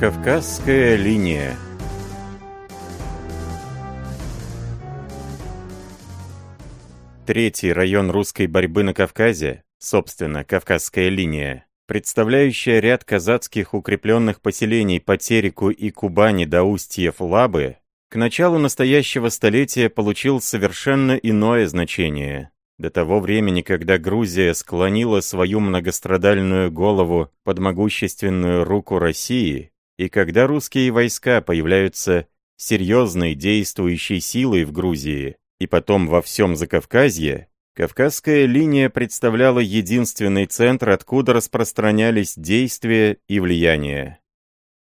Кавказская линия Третий район русской борьбы на Кавказе, собственно, Кавказская линия, представляющая ряд казацких укрепленных поселений по Тереку и Кубани до устьев Лабы, к началу настоящего столетия получил совершенно иное значение. До того времени, когда Грузия склонила свою многострадальную голову под могущественную руку России, и когда русские войска появляются серьезной действующей силой в Грузии, и потом во всем Закавказье, Кавказская линия представляла единственный центр, откуда распространялись действия и влияние.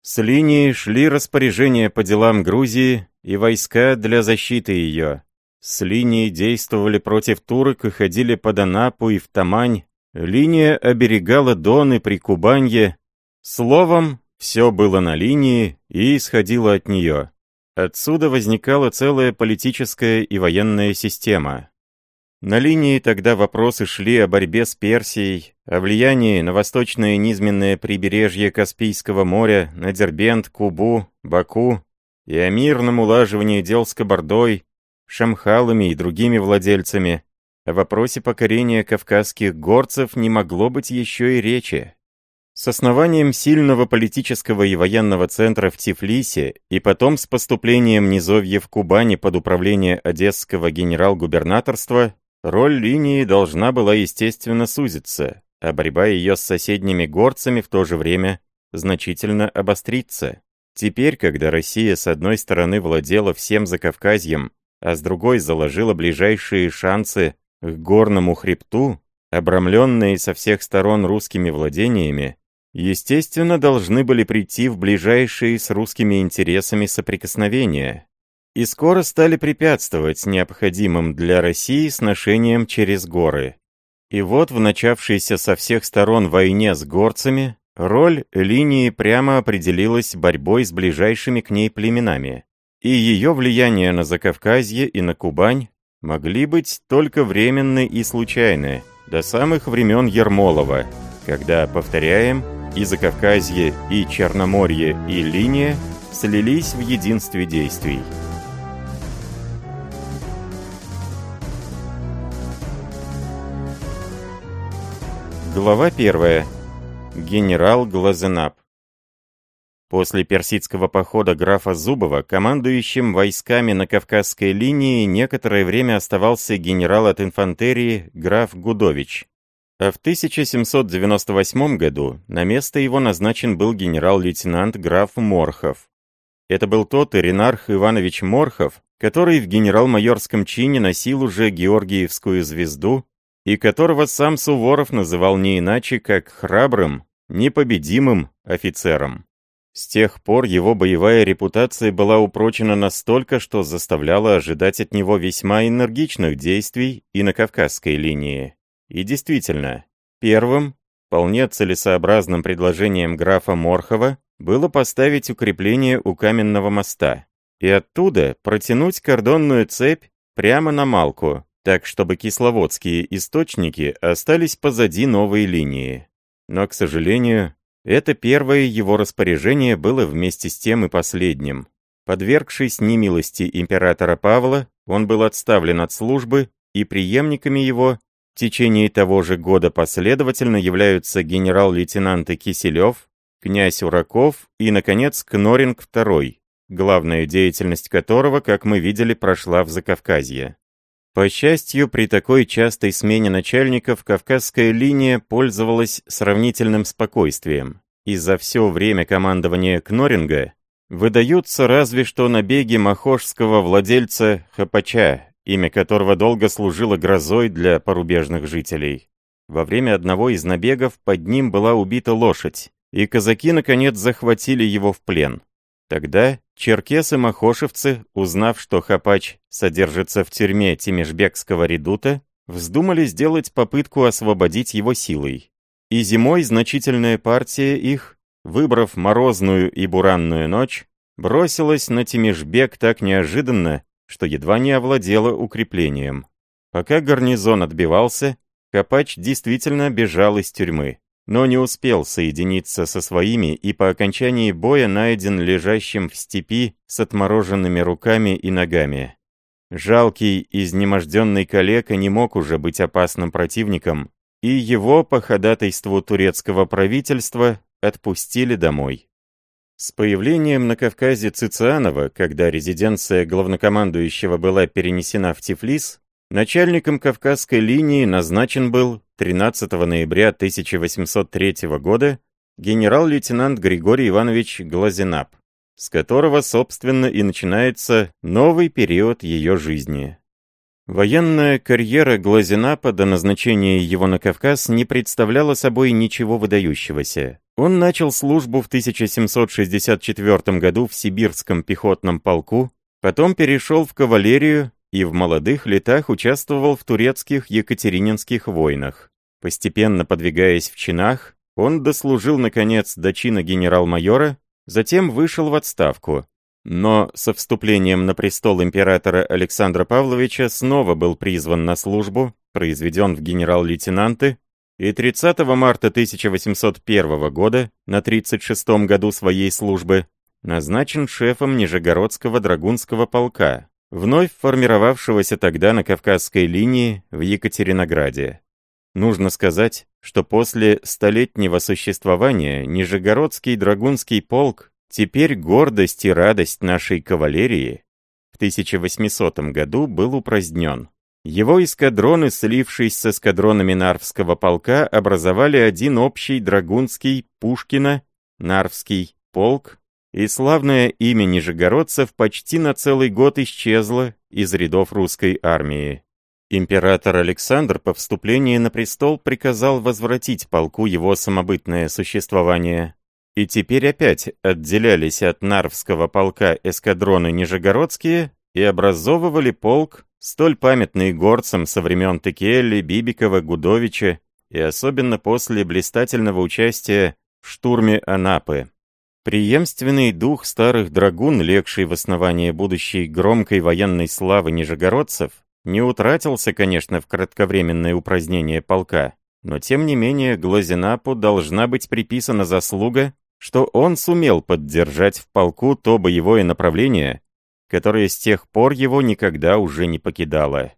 С линии шли распоряжения по делам Грузии и войска для защиты ее. С линии действовали против турок и ходили под Анапу и в Тамань. Линия оберегала Дон и Прикубанье. Словом, все было на линии и исходило от нее. Отсюда возникала целая политическая и военная система. На линии тогда вопросы шли о борьбе с Персией, о влиянии на восточное низменное прибережье Каспийского моря, на Дербент, Кубу, Баку, и о мирном улаживании дел с Кабардой, Шамхалами и другими владельцами. О вопросе покорения кавказских горцев не могло быть еще и речи. С основанием сильного политического и военного центра в Тифлисе и потом с поступлением низовья в Кубани под управление Одесского генерал-губернаторства, роль линии должна была естественно сузиться, а борьба ее с соседними горцами в то же время значительно обостриться. Теперь, когда Россия с одной стороны владела всем Закавказьем, а с другой заложила ближайшие шансы к горному хребту, обрамленные со всех сторон русскими владениями, естественно, должны были прийти в ближайшие с русскими интересами соприкосновения, и скоро стали препятствовать необходимым для России сношениям через горы. И вот в начавшейся со всех сторон войне с горцами, роль линии прямо определилась борьбой с ближайшими к ней племенами, и ее влияние на Закавказье и на Кубань могли быть только временны и случайны, до самых времен Ермолова, когда, повторяем, и Закавказье, и Черноморье, и линия слились в единстве действий. Глава 1. Генерал Глазенап. После персидского похода графа Зубова, командующим войсками на Кавказской линии, некоторое время оставался генерал от инфантерии граф Гудович. А в 1798 году на место его назначен был генерал-лейтенант граф Морхов. Это был тот Иринарх Иванович Морхов, который в генерал-майорском чине носил уже Георгиевскую звезду и которого сам Суворов называл не иначе, как храбрым, непобедимым офицером. С тех пор его боевая репутация была упрочена настолько, что заставляла ожидать от него весьма энергичных действий и на Кавказской линии. И действительно, первым, вполне целесообразным предложением графа Морхова было поставить укрепление у каменного моста и оттуда протянуть кордонную цепь прямо на Малку, так чтобы кисловодские источники остались позади новой линии. Но, к сожалению, это первое его распоряжение было вместе с тем и последним. Подвергшись немилости императора Павла, он был отставлен от службы, и преемниками его в течение того же года последовательно являются генерал-лейтенанты Киселев, князь Ураков и, наконец, Кноринг II, главная деятельность которого, как мы видели, прошла в Закавказье. По счастью, при такой частой смене начальников Кавказская линия пользовалась сравнительным спокойствием, и за все время командования Кноринга выдаются разве что набеги махошского владельца Хапача имя которого долго служило грозой для порубежных жителей. Во время одного из набегов под ним была убита лошадь, и казаки наконец захватили его в плен. Тогда черкесы-махошевцы, узнав, что Хапач содержится в тюрьме Тимишбекского редута, вздумали сделать попытку освободить его силой. И зимой значительная партия их, выбрав морозную и буранную ночь, бросилась на Тимишбек так неожиданно, что едва не овладела укреплением. Пока гарнизон отбивался, Копач действительно бежал из тюрьмы. но не успел соединиться со своими и по окончании боя найден лежащим в степи с отмороженными руками и ногами. Жалкий, изнеможденный калека не мог уже быть опасным противником, и его по ходатайству турецкого правительства отпустили домой. С появлением на Кавказе Цицианова, когда резиденция главнокомандующего была перенесена в Тифлис, начальником Кавказской линии назначен был 13 ноября 1803 года генерал-лейтенант Григорий Иванович Глазенап, с которого, собственно, и начинается новый период ее жизни. Военная карьера Глазенапа до назначения его на Кавказ не представляла собой ничего выдающегося. Он начал службу в 1764 году в Сибирском пехотном полку, потом перешел в кавалерию и в молодых летах участвовал в турецких Екатерининских войнах. Постепенно подвигаясь в чинах, он дослужил, наконец, до чина генерал-майора, затем вышел в отставку. Но со вступлением на престол императора Александра Павловича снова был призван на службу, произведен в генерал-лейтенанты и 30 марта 1801 года, на 36-м году своей службы, назначен шефом Нижегородского драгунского полка, вновь формировавшегося тогда на Кавказской линии в Екатеринограде. Нужно сказать, что после столетнего существования Нижегородский драгунский полк теперь гордость и радость нашей кавалерии в 1800 году был упразднен. Его эскадроны, слившись с эскадронами Нарвского полка, образовали один общий драгунский Пушкина, Нарвский полк, и славное имя нижегородцев почти на целый год исчезло из рядов русской армии. Император Александр по вступлении на престол приказал возвратить полку его самобытное существование. И теперь опять отделялись от Нарвского полка эскадроны Нижегородские и образовывали полк, столь памятный горцам со времен Текелли, Бибикова, Гудовича и особенно после блистательного участия в штурме Анапы. Преемственный дух старых драгун, легший в основание будущей громкой военной славы нижегородцев, не утратился, конечно, в кратковременное упразднение полка, но тем не менее Глазенапу должна быть приписана заслуга, что он сумел поддержать в полку то боевое направление, которое с тех пор его никогда уже не покидало.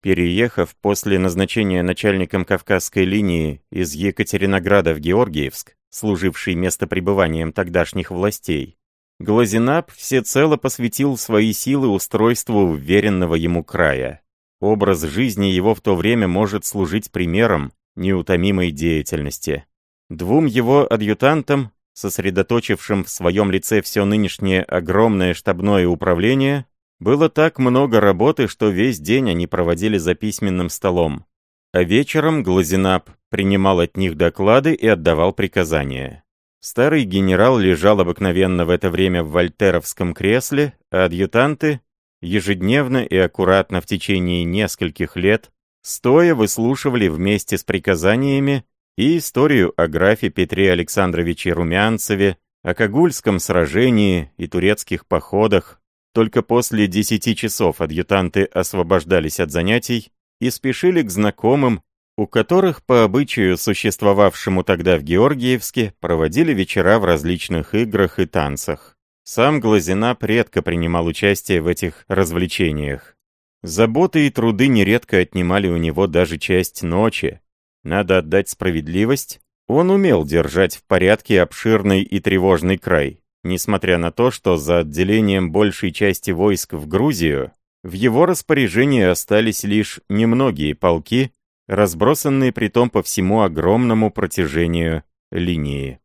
Переехав после назначения начальником Кавказской линии из Екатеринограда в Георгиевск, служивший местопребыванием тогдашних властей, Глазенап всецело посвятил свои силы устройству уверенного ему края. Образ жизни его в то время может служить примером неутомимой деятельности. Двум его адъютантам, сосредоточившим в своем лице все нынешнее огромное штабное управление, было так много работы, что весь день они проводили за письменным столом. А вечером Глазенап принимал от них доклады и отдавал приказания. Старый генерал лежал обыкновенно в это время в вольтеровском кресле, а адъютанты ежедневно и аккуратно в течение нескольких лет стоя выслушивали вместе с приказаниями и историю о графе Петре Александровиче Румянцеве, о Кагульском сражении и турецких походах. Только после десяти часов адъютанты освобождались от занятий и спешили к знакомым, у которых по обычаю, существовавшему тогда в Георгиевске, проводили вечера в различных играх и танцах. Сам Глазина редко принимал участие в этих развлечениях. Заботы и труды нередко отнимали у него даже часть ночи, надо отдать справедливость, он умел держать в порядке обширный и тревожный край, несмотря на то, что за отделением большей части войск в Грузию в его распоряжении остались лишь немногие полки, разбросанные притом по всему огромному протяжению линии.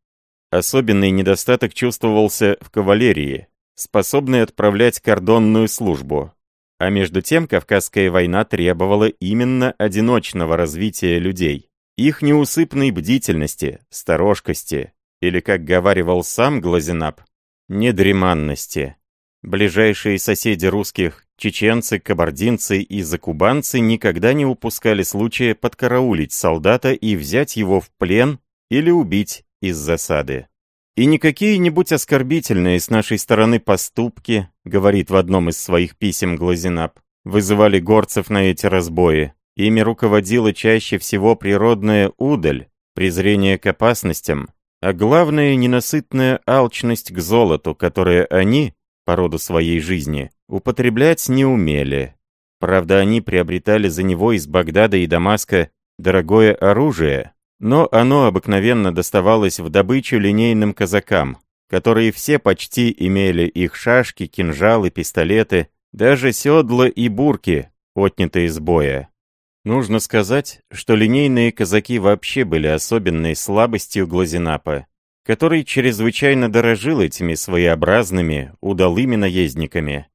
Особенный недостаток чувствовался в кавалерии, способной отправлять кордонную службу. А между тем Кавказская война требовала именно одиночного развития людей их неусыпной бдительности, сторожкости, или, как говаривал сам Глазенап, недреманности. Ближайшие соседи русских, чеченцы, кабардинцы и закубанцы никогда не упускали случая подкараулить солдата и взять его в плен или убить из засады. И не какие-нибудь оскорбительные с нашей стороны поступки, говорит в одном из своих писем Глазенап, вызывали горцев на эти разбои, Ими руководила чаще всего природная удаль, презрение к опасностям, а главное ненасытная алчность к золоту, которое они, по роду своей жизни, употреблять не умели. Правда, они приобретали за него из Багдада и Дамаска дорогое оружие, но оно обыкновенно доставалось в добычу линейным казакам, которые все почти имели их шашки, кинжалы, пистолеты, даже седла и бурки, отнятые из боя. Нужно сказать, что линейные казаки вообще были особенной слабостью Глазенапа, который чрезвычайно дорожил этими своеобразными, удалыми наездниками.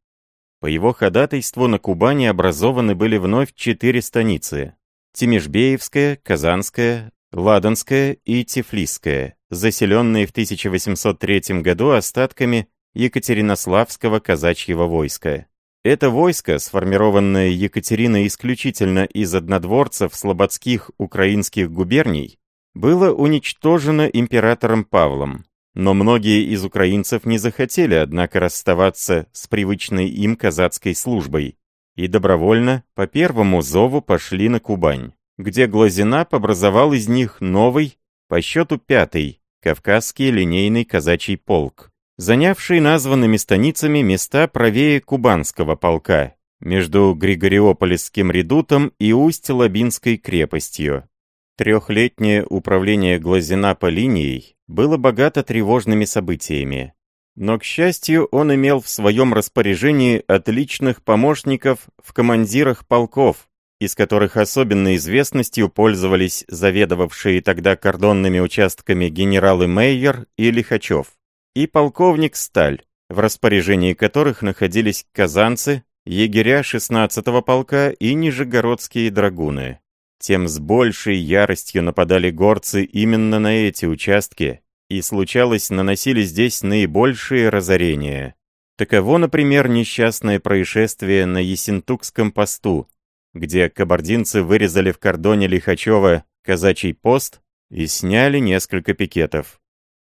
По его ходатайству на Кубани образованы были вновь четыре станицы – Тимишбеевская, Казанская, Ладанская и Тифлисская, заселенные в 1803 году остатками Екатеринославского казачьего войска. Это войско, сформированное Екатериной исключительно из однодворцев слободских украинских губерний, было уничтожено императором Павлом. Но многие из украинцев не захотели, однако, расставаться с привычной им казацкой службой и добровольно по первому зову пошли на Кубань, где Глазенап образовал из них новый, по счету пятый, Кавказский линейный казачий полк занявший названными станицами места правее Кубанского полка, между Григориополисским редутом и Усть-Лабинской крепостью. Трехлетнее управление Глазина по линией было богато тревожными событиями. Но, к счастью, он имел в своем распоряжении отличных помощников в командирах полков, из которых особенной известностью пользовались заведовавшие тогда кордонными участками генералы Мейер и Лихачев и полковник Сталь, в распоряжении которых находились казанцы, егеря 16-го полка и нижегородские драгуны. Тем с большей яростью нападали горцы именно на эти участки, и случалось наносили здесь наибольшие разорения. Таково, например, несчастное происшествие на Есентукском посту, где кабардинцы вырезали в кордоне Лихачева казачий пост и сняли несколько пикетов.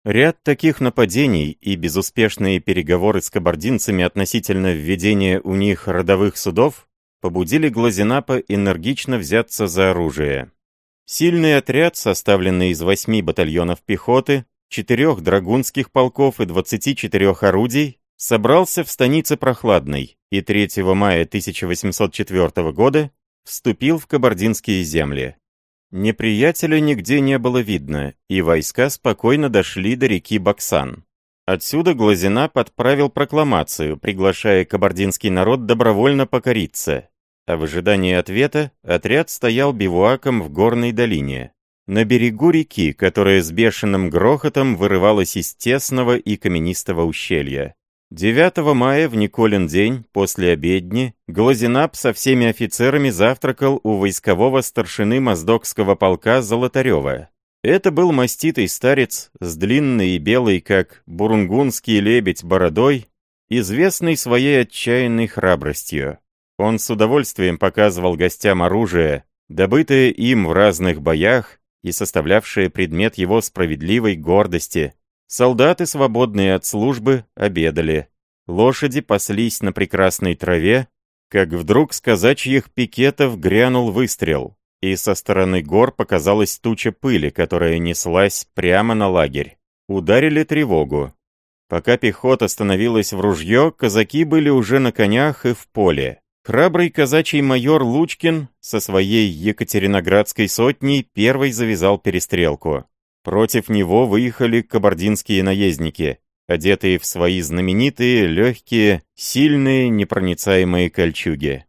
Ряд таких нападений и безуспешные переговоры с кабардинцами относительно введения у них родовых судов побудили Глазенапа энергично взяться за оружие. Сильный отряд, составленный из восьми батальонов пехоты, четырех драгунских полков и 24 орудий, собрался в станице Прохладной и 3 мая 1804 года вступил в кабардинские земли. Неприятеля нигде не было видно, и войска спокойно дошли до реки Баксан. Отсюда Глазина подправил прокламацию, приглашая кабардинский народ добровольно покориться. А в ожидании ответа отряд стоял бивуаком в горной долине, на берегу реки, которая с бешеным грохотом вырывалась из тесного и каменистого ущелья. 9 мая в Николин день, после обедни, Глазенап со всеми офицерами завтракал у войскового старшины Моздокского полка Золотарева. Это был маститый старец с длинной и белой, как бурунгунский лебедь, бородой, известный своей отчаянной храбростью. Он с удовольствием показывал гостям оружие, добытое им в разных боях и составлявшее предмет его справедливой гордости, Солдаты, свободные от службы, обедали. Лошади паслись на прекрасной траве, как вдруг с казачьих пикетов грянул выстрел, и со стороны гор показалась туча пыли, которая неслась прямо на лагерь. Ударили тревогу. Пока пехота становилась в ружье, казаки были уже на конях и в поле. Храбрый казачий майор Лучкин со своей Екатериноградской сотней первый завязал перестрелку. Против него выехали кабардинские наездники, одетые в свои знаменитые, легкие, сильные, непроницаемые кольчуги.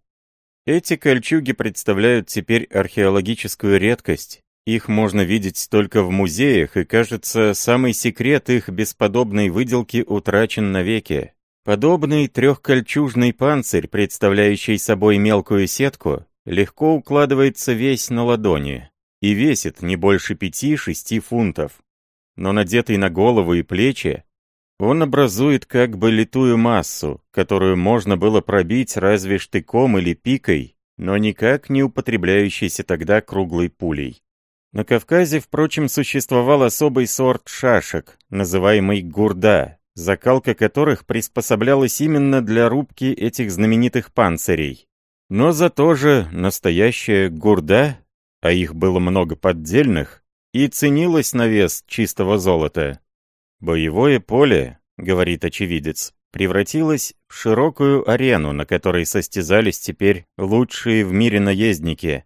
Эти кольчуги представляют теперь археологическую редкость. Их можно видеть только в музеях, и, кажется, самый секрет их бесподобной выделки утрачен навеки. Подобный трехкольчужный панцирь, представляющий собой мелкую сетку, легко укладывается весь на ладони и весит не больше 5-6 фунтов. Но надетый на голову и плечи, он образует как бы литую массу, которую можно было пробить разве штыком или пикой, но никак не употребляющейся тогда круглой пулей. На Кавказе, впрочем, существовал особый сорт шашек, называемый гурда, закалка которых приспособлялась именно для рубки этих знаменитых панцирей. Но зато же настоящая гурда а их было много поддельных, и ценилось на вес чистого золота. «Боевое поле», — говорит очевидец, превратилось в широкую арену, на которой состязались теперь лучшие в мире наездники.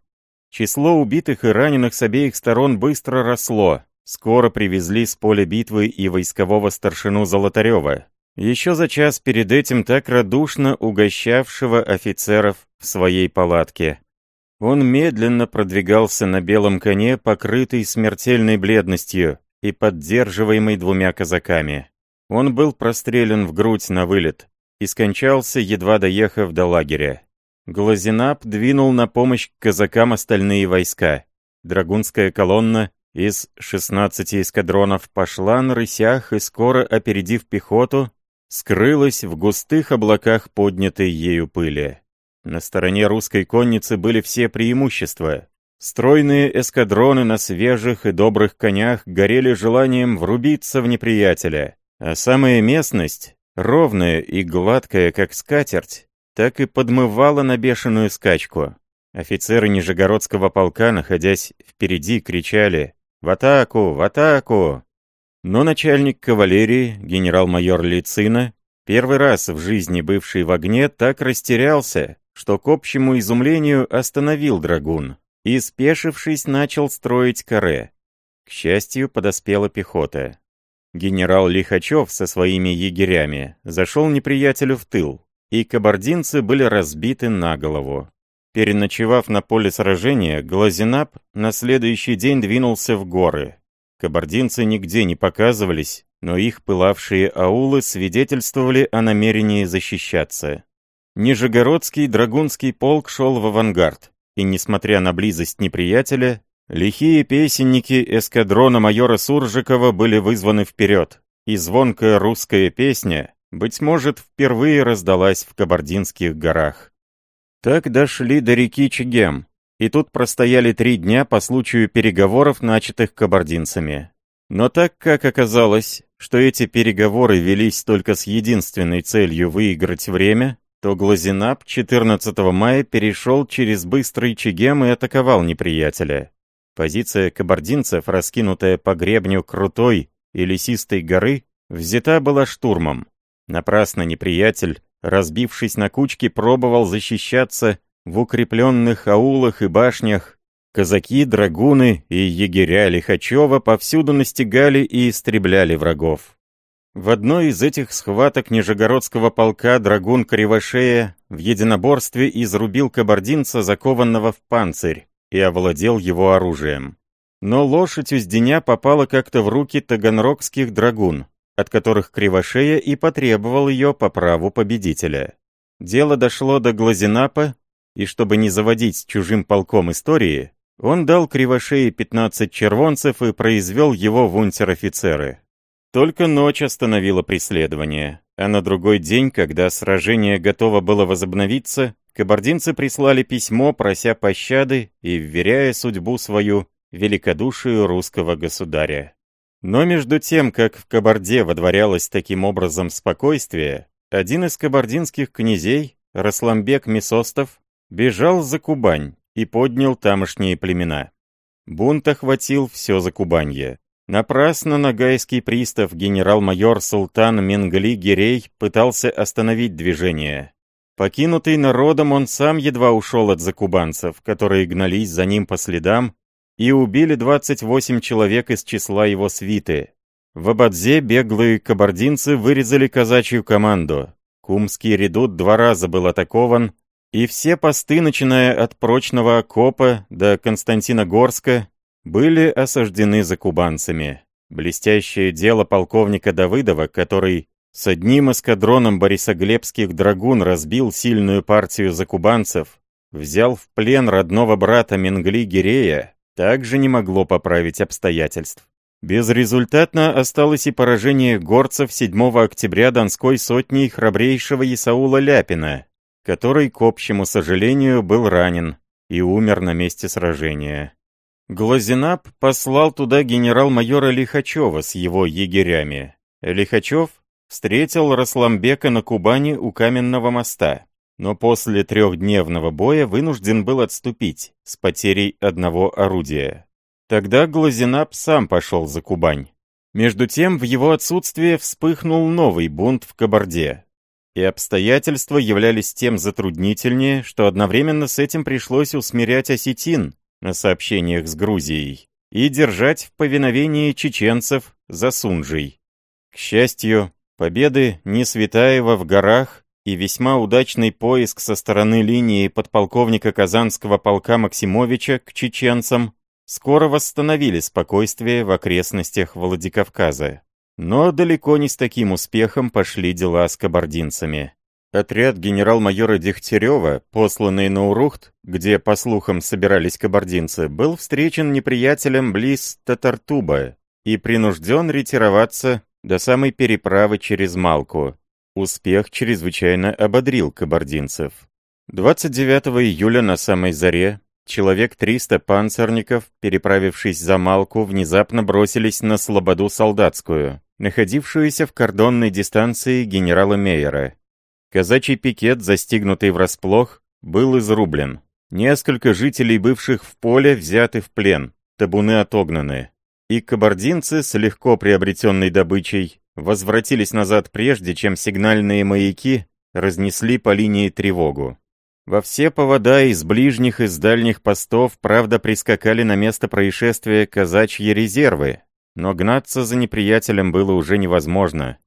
Число убитых и раненых с обеих сторон быстро росло. Скоро привезли с поля битвы и войскового старшину Золотарева, еще за час перед этим так радушно угощавшего офицеров в своей палатке. Он медленно продвигался на белом коне, покрытый смертельной бледностью и поддерживаемый двумя казаками. Он был прострелен в грудь на вылет и скончался, едва доехав до лагеря. Глазенап двинул на помощь казакам остальные войска. Драгунская колонна из 16 эскадронов пошла на рысях и, скоро опередив пехоту, скрылась в густых облаках поднятой ею пыли. На стороне русской конницы были все преимущества. Стройные эскадроны на свежих и добрых конях горели желанием врубиться в неприятеля, а самая местность, ровная и гладкая, как скатерть, так и подмывала на бешеную скачку. Офицеры Нижегородского полка, находясь впереди, кричали «В атаку! В атаку!». Но начальник кавалерии, генерал-майор Лицина, первый раз в жизни бывший в огне, так растерялся, что к общему изумлению остановил драгун и, спешившись, начал строить каре. К счастью, подоспела пехота. Генерал Лихачев со своими егерями зашел неприятелю в тыл, и кабардинцы были разбиты на голову. Переночевав на поле сражения, Глазенап на следующий день двинулся в горы. Кабардинцы нигде не показывались, но их пылавшие аулы свидетельствовали о намерении защищаться. Нижегородский драгунский полк шел в авангард, и, несмотря на близость неприятеля, лихие песенники эскадрона майора Суржикова были вызваны вперед, и звонкая русская песня, быть может, впервые раздалась в Кабардинских горах. Так дошли до реки Чегем, и тут простояли три дня по случаю переговоров, начатых кабардинцами. Но так как оказалось, что эти переговоры велись только с единственной целью выиграть время, то Глазенап 14 мая перешел через быстрый Чегем и атаковал неприятеля. Позиция кабардинцев, раскинутая по гребню крутой и лесистой горы, взята была штурмом. Напрасно неприятель разбившись на кучки, пробовал защищаться в укрепленных аулах и башнях. Казаки, драгуны и егеря Лихачева повсюду настигали и истребляли врагов. В одной из этих схваток Нижегородского полка драгун Кривошея в единоборстве изрубил кабардинца, закованного в панцирь, и овладел его оружием. Но лошадь Узденя попала как-то в руки таганрогских драгун, от которых Кривошея и потребовал ее по праву победителя. Дело дошло до Глазенапа, и чтобы не заводить чужим полком истории, он дал Кривошее 15 червонцев и произвел его в унтер-офицеры. Только ночь остановила преследование, а на другой день, когда сражение готово было возобновиться, кабардинцы прислали письмо, прося пощады и вверяя судьбу свою великодушию русского государя. Но между тем, как в Кабарде водворялось таким образом спокойствие, один из кабардинских князей, Расламбек Месостов, бежал за Кубань и поднял тамошние племена. Бунт охватил все за Кубанье. Напрасно нагайский пристав генерал-майор Султан Менгли Гирей пытался остановить движение. Покинутый народом, он сам едва ушел от закубанцев, которые гнались за ним по следам и убили 28 человек из числа его свиты. В Абадзе беглые кабардинцы вырезали казачью команду. Кумский редут два раза был атакован, и все посты, начиная от прочного окопа до Константиногорска, были осаждены закубанцами. Блестящее дело полковника Давыдова, который с одним эскадроном борисоглебских драгун разбил сильную партию закубанцев, взял в плен родного брата Менгли Гирея, также не могло поправить обстоятельств. Безрезультатно осталось и поражение горцев 7 октября Донской сотней храбрейшего Исаула Ляпина, который, к общему сожалению, был ранен и умер на месте сражения. Глазенап послал туда генерал-майора Лихачева с его егерями. Лихачев встретил Расламбека на Кубани у Каменного моста но после трехдневного боя вынужден был отступить с потерей одного орудия. Тогда Глазенап сам пошел за Кубань. Между тем, в его отсутствие вспыхнул новый бунт в Кабарде. И обстоятельства являлись тем затруднительнее, что одновременно с этим пришлось усмирять осетин на сообщениях с Грузией и держать в повиновении чеченцев за Сунжей. К счастью, победы Несветаева в горах и весьма удачный поиск со стороны линии подполковника Казанского полка Максимовича к чеченцам скоро восстановили спокойствие в окрестностях Владикавказа. Но далеко не с таким успехом пошли дела с кабардинцами. Отряд генерал-майора Дегтярева, посланный на Урухт, где, по слухам, собирались кабардинцы, был встречен неприятелем близ Татартуба и принужден ретироваться до самой переправы через Малку. Успех чрезвычайно ободрил кабардинцев. 29 июля на самой заре Человек 300 панцирников, переправившись за Малку, внезапно бросились на Слободу Солдатскую, находившуюся в кордонной дистанции генерала Мейера. Казачий пикет, застигнутый врасплох, был изрублен. Несколько жителей, бывших в поле, взяты в плен, табуны отогнаны. И кабардинцы с легко приобретенной добычей возвратились назад прежде, чем сигнальные маяки разнесли по линии тревогу. Во все повода из ближних и с дальних постов, правда, прискакали на место происшествия казачьи резервы, но гнаться за неприятелем было уже невозможно.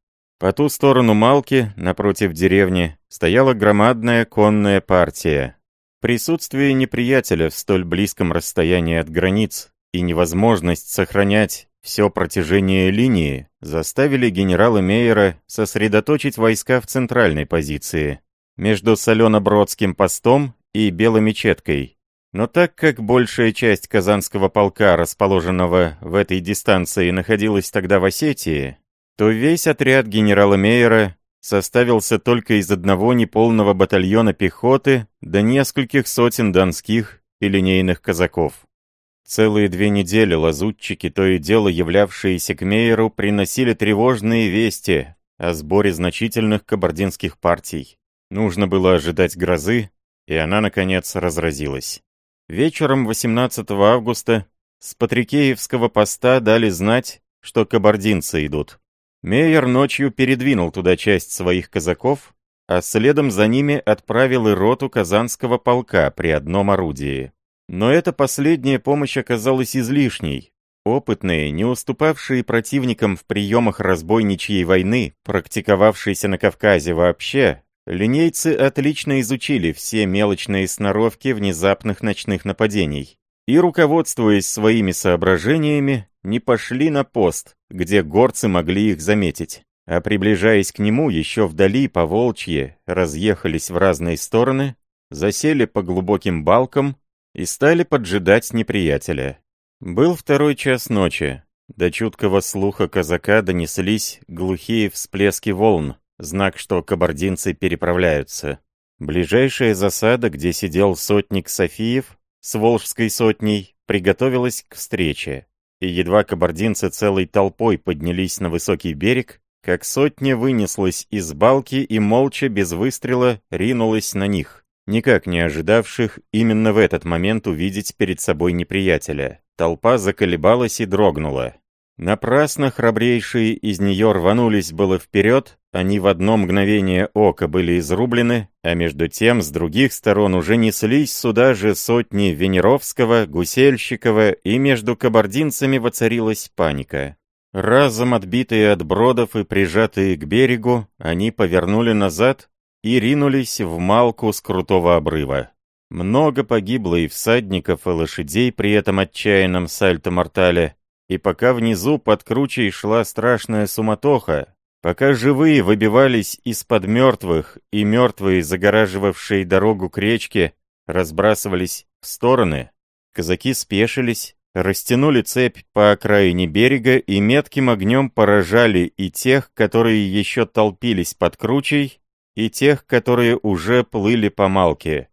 По ту сторону Малки, напротив деревни, стояла громадная конная партия. Присутствие неприятеля в столь близком расстоянии от границ и невозможность сохранять все протяжение линии заставили генерала Мейера сосредоточить войска в центральной позиции между Солено-Бродским постом и Беломечеткой. Но так как большая часть Казанского полка, расположенного в этой дистанции, находилась тогда в Осетии, то весь отряд генерала Мейера составился только из одного неполного батальона пехоты до нескольких сотен донских и линейных казаков. Целые две недели лазутчики, то и дело являвшиеся к Мейеру, приносили тревожные вести о сборе значительных кабардинских партий. Нужно было ожидать грозы, и она, наконец, разразилась. Вечером 18 августа с Патрикеевского поста дали знать, что кабардинцы идут. Мейер ночью передвинул туда часть своих казаков, а следом за ними отправил и роту Казанского полка при одном орудии. Но эта последняя помощь оказалась излишней. Опытные, не уступавшие противникам в приемах разбойничьей войны, практиковавшиеся на Кавказе вообще, Линейцы отлично изучили все мелочные сноровки внезапных ночных нападений и, руководствуясь своими соображениями, не пошли на пост, где горцы могли их заметить, а приближаясь к нему еще вдали по волчье, разъехались в разные стороны, засели по глубоким балкам и стали поджидать неприятеля. Был второй час ночи. До чуткого слуха казака донеслись глухие всплески волн, знак, что кабардинцы переправляются. Ближайшая засада, где сидел сотник Софиев с Волжской сотней, приготовилась к встрече. И едва кабардинцы целой толпой поднялись на высокий берег, как сотня вынеслась из балки и молча, без выстрела, ринулась на них, никак не ожидавших именно в этот момент увидеть перед собой неприятеля. Толпа заколебалась и дрогнула. Напрасно храбрейшие из нее рванулись было вперед, они в одно мгновение ока были изрублены, а между тем с других сторон уже неслись сюда же сотни Венеровского, Гусельщикова, и между кабардинцами воцарилась паника. Разом отбитые от бродов и прижатые к берегу, они повернули назад и ринулись в малку с крутого обрыва. Много погибло и всадников, и лошадей при этом отчаянном сальто-мортале, и пока внизу под кручей шла страшная суматоха, пока живые выбивались из-под мертвых и мертвые, загораживавшие дорогу к речке, разбрасывались в стороны, казаки спешились, растянули цепь по окраине берега и метким огнем поражали и тех, которые еще толпились под кручей, и тех, которые уже плыли по малке.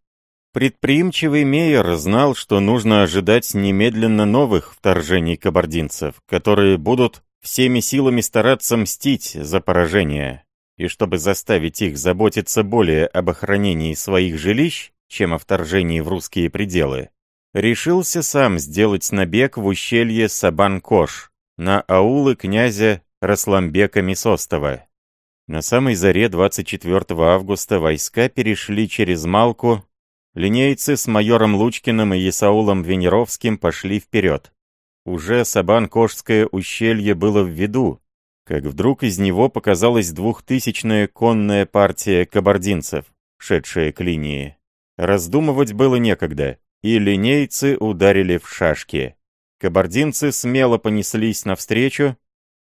Предприимчивый Мейер знал, что нужно ожидать немедленно новых вторжений кабардинцев, которые будут всеми силами стараться мстить за поражение. И чтобы заставить их заботиться более об охранении своих жилищ, чем о вторжении в русские пределы, решился сам сделать набег в ущелье Сабан-Кош на аулы князя Расламбека Месостова. На самой заре 24 августа войска перешли через Малку, линейцы с майором Лучкиным и Исаулом Венеровским пошли вперед. Уже Сабан-Кошское ущелье было в виду, как вдруг из него показалась двухтысячная конная партия кабардинцев, шедшая к линии. Раздумывать было некогда, и линейцы ударили в шашки. Кабардинцы смело понеслись навстречу,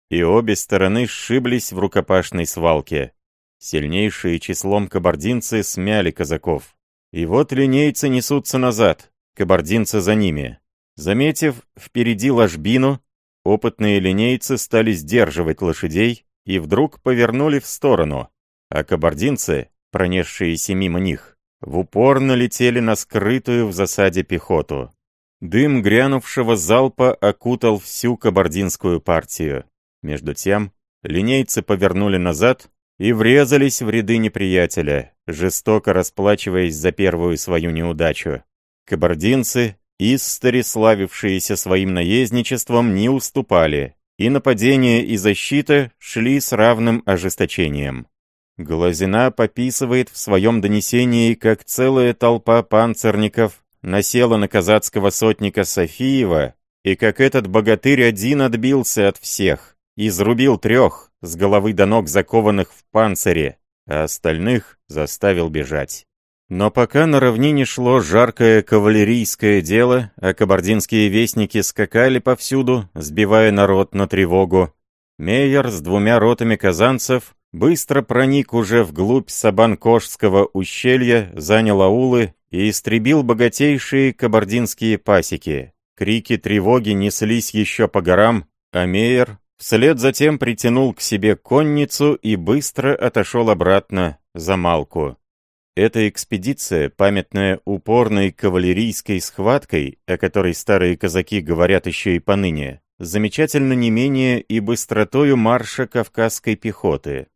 и обе стороны сшиблись в рукопашной свалке. Сильнейшие числом кабардинцы смяли казаков. И вот линейцы несутся назад, кабардинцы за ними. Заметив впереди ложбину, опытные линейцы стали сдерживать лошадей и вдруг повернули в сторону, а кабардинцы, пронесшиеся мимо них, в упор налетели на скрытую в засаде пехоту. Дым грянувшего залпа окутал всю кабардинскую партию. Между тем, линейцы повернули назад и врезались в ряды неприятеля, жестоко расплачиваясь за первую свою неудачу. Кабардинцы, истори славившиеся своим наездничеством, не уступали, и нападение и защита шли с равным ожесточением. Глазина пописывает в своем донесении, как целая толпа панцирников насела на казацкого сотника Софиева, и как этот богатырь один отбился от всех, изрубил трех, с головы до ног закованных в панцире, а остальных заставил бежать. Но пока на равнине шло жаркое кавалерийское дело, а кабардинские вестники скакали повсюду, сбивая народ на тревогу, Мейер с двумя ротами казанцев быстро проник уже вглубь Сабанкошского ущелья, занял аулы и истребил богатейшие кабардинские пасеки. Крики тревоги неслись еще по горам, а Мейер Вслед затем притянул к себе конницу и быстро отошел обратно за Малку. Эта экспедиция, памятная упорной кавалерийской схваткой, о которой старые казаки говорят еще и поныне, замечательно не менее и быстротою марша кавказской пехоты.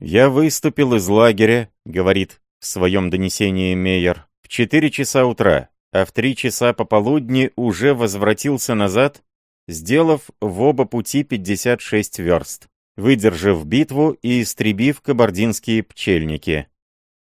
«Я выступил из лагеря», — говорит в своем донесении Мейер, — «в 4 часа утра, а в 3 часа пополудни уже возвратился назад сделав в оба пути 56 верст, выдержав битву и истребив кабардинские пчельники.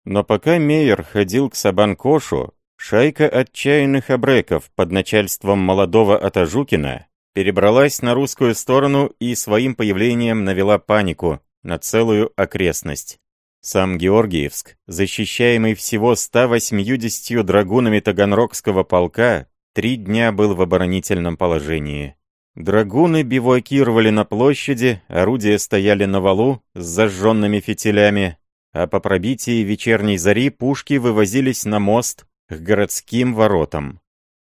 Но пока Мейер ходил к Сабанкошу, шайка отчаянных абреков под начальством молодого Атажукина перебралась на русскую сторону и своим появлением навела панику на целую окрестность. Сам Георгиевск, защищаемый всего 180 драгунами Таганрогского полка, три дня был в оборонительном положении. Драгуны бивуакировали на площади, орудия стояли на валу с зажженными фитилями, а по пробитии вечерней зари пушки вывозились на мост к городским воротам.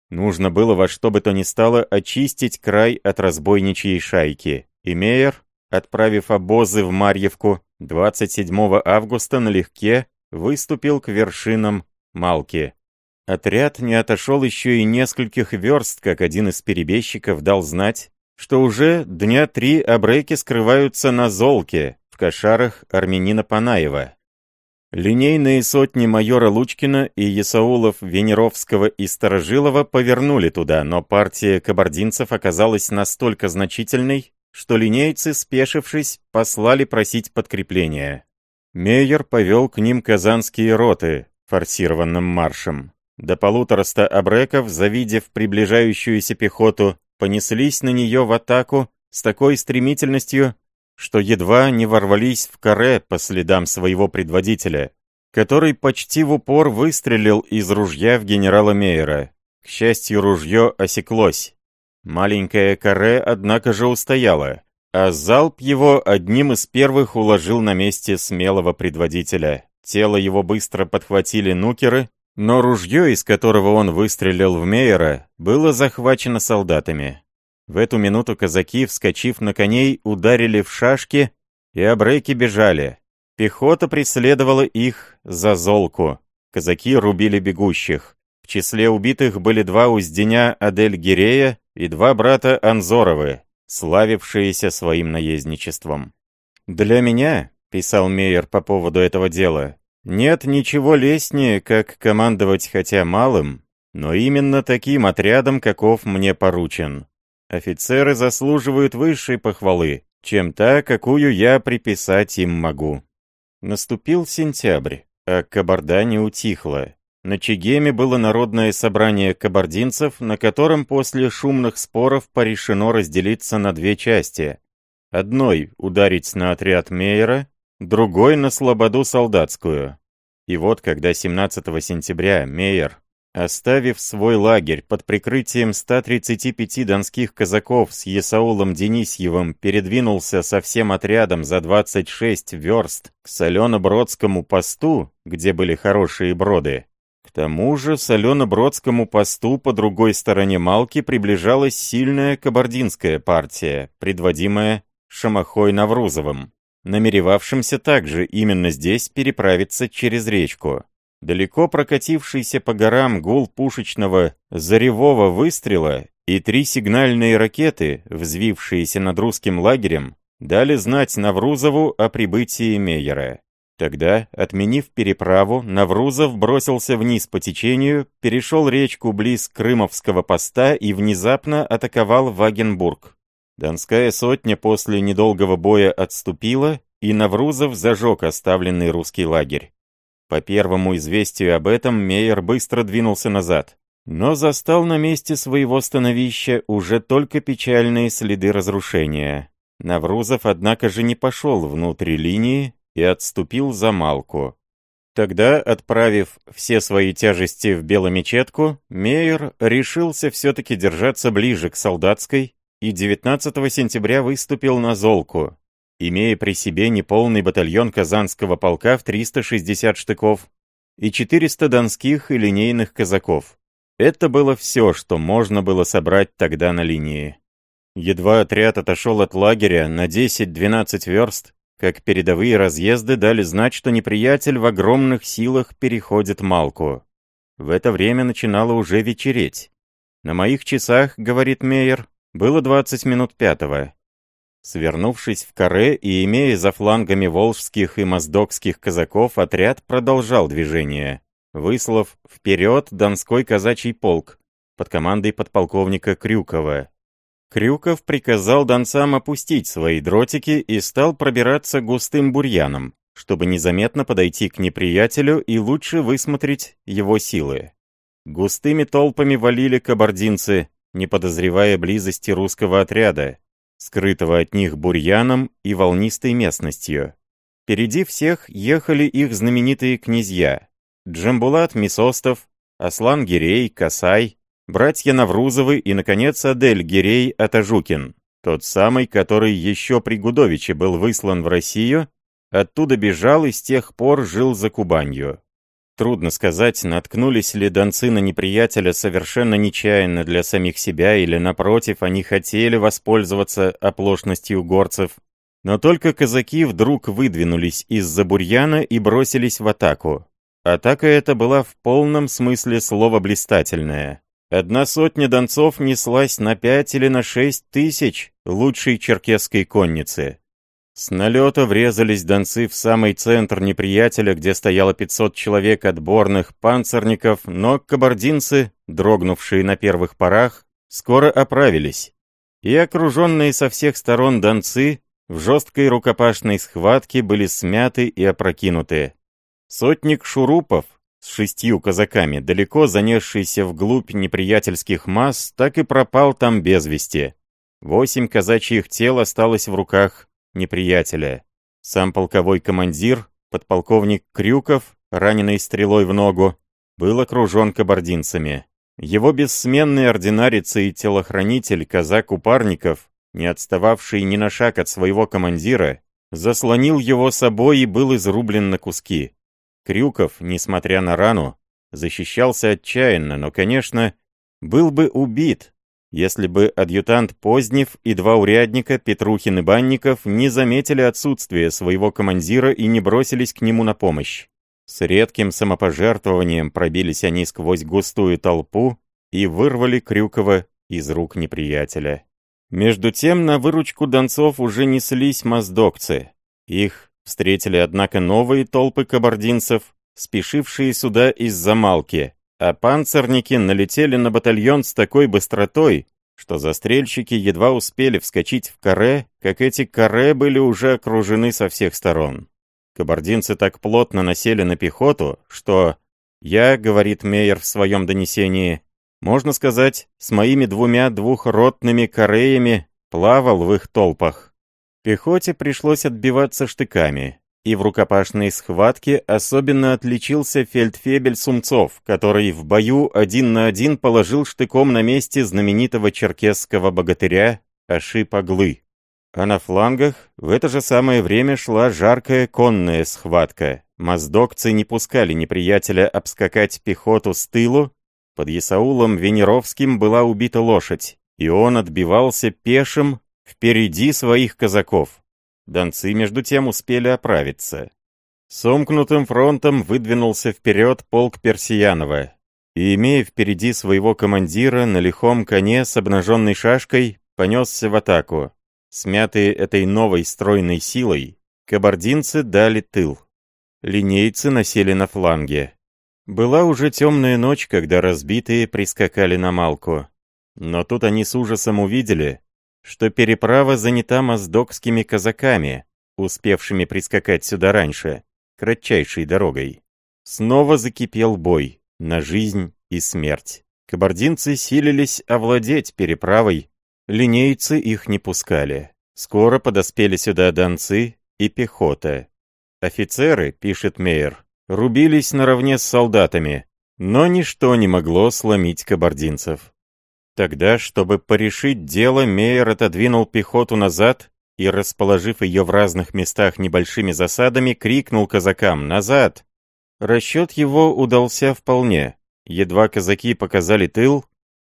Нужно было во что бы то ни стало очистить край от разбойничьей шайки, и Мейер, отправив обозы в Марьевку, 27 августа налегке выступил к вершинам Малки. Отряд не отошел еще и нескольких верст, как один из перебежчиков дал знать, что уже дня три абреки скрываются на Золке, в кошарах армянина Панаева. Линейные сотни майора Лучкина и Ясаулов Венеровского и Старожилова повернули туда, но партия кабардинцев оказалась настолько значительной, что линейцы, спешившись, послали просить подкрепления. Мейер повел к ним казанские роты форсированным маршем. До полутораста абреков, завидев приближающуюся пехоту, понеслись на нее в атаку с такой стремительностью, что едва не ворвались в каре по следам своего предводителя, который почти в упор выстрелил из ружья в генерала Мейера. К счастью, ружье осеклось. Маленькое каре, однако же, устояло, а залп его одним из первых уложил на месте смелого предводителя. Тело его быстро подхватили нукеры, но ружье, из которого он выстрелил в Мейера, было захвачено солдатами. В эту минуту казаки, вскочив на коней, ударили в шашки, и обреки бежали. Пехота преследовала их за золку. Казаки рубили бегущих. В числе убитых были два узденя Адель-Гирея и два брата Анзоровы, славившиеся своим наездничеством. «Для меня», — писал Мейер по поводу этого дела, нет ничего лестнее, как командовать хотя малым, но именно таким отрядом, каков мне поручен. Офицеры заслуживают высшей похвалы, чем та, какую я приписать им могу. Наступил сентябрь, а кабарда не утихла. На Чегеме было народное собрание кабардинцев, на котором после шумных споров порешено разделиться на две части. Одной ударить на отряд Мейера, другой на слободу солдатскую. И вот, когда 17 сентября Мейер, оставив свой лагерь под прикрытием 135 донских казаков с Есаулом Денисьевым, передвинулся со всем отрядом за 26 верст к Солено-Бродскому посту, где были хорошие броды, к тому же Солено-Бродскому посту по другой стороне Малки приближалась сильная кабардинская партия, предводимая Шамахой Наврузовым, намеревавшимся также именно здесь переправиться через речку. Далеко прокатившийся по горам гул пушечного заревого выстрела и три сигнальные ракеты, взвившиеся над русским лагерем, дали знать Наврузову о прибытии Мейера. Тогда, отменив переправу, Наврузов бросился вниз по течению, перешел речку близ Крымовского поста и внезапно атаковал Вагенбург. Донская сотня после недолгого боя отступила, и Наврузов зажег оставленный русский лагерь. По первому известию об этом Мейер быстро двинулся назад, но застал на месте своего становища уже только печальные следы разрушения. Наврузов, однако же, не пошел внутрь линии и отступил за Малку. Тогда, отправив все свои тяжести в Беломечетку, Мейер решился все-таки держаться ближе к солдатской и 19 сентября выступил на Золку, имея при себе неполный батальон Казанского полка в 360 штыков и 400 донских и линейных казаков. Это было все, что можно было собрать тогда на линии. Едва отряд отошел от лагеря на 10-12 верст, как передовые разъезды дали знать, что неприятель в огромных силах переходит Малку. В это время начинало уже вечереть. На моих часах, говорит Мейер, было 20 минут пятого. Свернувшись в каре и имея за флангами волжских и моздокских казаков, отряд продолжал движение, выслав вперед Донской казачий полк под командой подполковника Крюкова. Крюков приказал донцам опустить свои дротики и стал пробираться густым бурьяном, чтобы незаметно подойти к неприятелю и лучше высмотреть его силы. Густыми толпами валили кабардинцы, не подозревая близости русского отряда, скрытого от них бурьяном и волнистой местностью. Впереди всех ехали их знаменитые князья Джамбулат Мисостов, Аслан Гирей, Касай, братья Наврузовы и, наконец, Адель Гирей Атажукин, тот самый, который еще при Гудовиче был выслан в Россию, оттуда бежал и с тех пор жил за Кубанью. Трудно сказать, наткнулись ли донцы на неприятеля совершенно нечаянно для самих себя или, напротив, они хотели воспользоваться оплошностью горцев. Но только казаки вдруг выдвинулись из-за бурьяна и бросились в атаку. Атака эта была в полном смысле слова блистательная. Одна сотня донцов неслась на пять или на шесть тысяч лучшей черкесской конницы. С налета врезались донцы в самый центр неприятеля, где стояло 500 человек отборных панцирников, но кабардинцы, дрогнувшие на первых порах, скоро оправились. И окруженные со всех сторон донцы в жесткой рукопашной схватке были смяты и опрокинуты. Сотник Шурупов с шестью казаками, далеко занесшийся вглубь неприятельских масс, так и пропал там без вести. Восемь казачьих тел осталось в руках неприятеля. Сам полковой командир, подполковник Крюков, раненый стрелой в ногу, был окружен кабардинцами. Его бессменный ординарец и телохранитель, казак Упарников, не отстававший ни на шаг от своего командира, заслонил его собой и был изрублен на куски. Крюков, несмотря на рану, защищался отчаянно, но, конечно, был бы убит, если бы адъютант Позднев и два урядника, Петрухин и Банников, не заметили отсутствие своего командира и не бросились к нему на помощь. С редким самопожертвованием пробились они сквозь густую толпу и вырвали Крюкова из рук неприятеля. Между тем на выручку донцов уже неслись моздокцы. Их встретили, однако, новые толпы кабардинцев, спешившие сюда из-за Малки, а панцирники налетели на батальон с такой быстротой, что застрельщики едва успели вскочить в каре, как эти каре были уже окружены со всех сторон. Кабардинцы так плотно насели на пехоту, что «я», — говорит Мейер в своем донесении, можно сказать, с моими двумя двухротными кореями плавал в их толпах. Пехоте пришлось отбиваться штыками, и в рукопашной схватке особенно отличился фельдфебель Сумцов, который в бою один на один положил штыком на месте знаменитого черкесского богатыря Аши-Паглы. А на флангах в это же самое время шла жаркая конная схватка. Моздокцы не пускали неприятеля обскакать пехоту с тылу, под Исаулом Венеровским была убита лошадь, и он отбивался пешим впереди своих казаков. Донцы, между тем, успели оправиться. Сомкнутым фронтом выдвинулся вперед полк Персиянова, и, имея впереди своего командира на лихом коне с обнаженной шашкой, понесся в атаку. Смятые этой новой стройной силой, кабардинцы дали тыл. Линейцы насели на фланге. Была уже темная ночь, когда разбитые прискакали на Малку. Но тут они с ужасом увидели, что переправа занята моздокскими казаками, успевшими прискакать сюда раньше, кратчайшей дорогой. Снова закипел бой на жизнь и смерть. Кабардинцы силились овладеть переправой, линейцы их не пускали. Скоро подоспели сюда донцы и пехота. Офицеры, пишет Мейер, рубились наравне с солдатами, но ничто не могло сломить кабардинцев. Тогда, чтобы порешить дело, Мейер отодвинул пехоту назад и, расположив ее в разных местах небольшими засадами, крикнул казакам «Назад!». Расчет его удался вполне. Едва казаки показали тыл,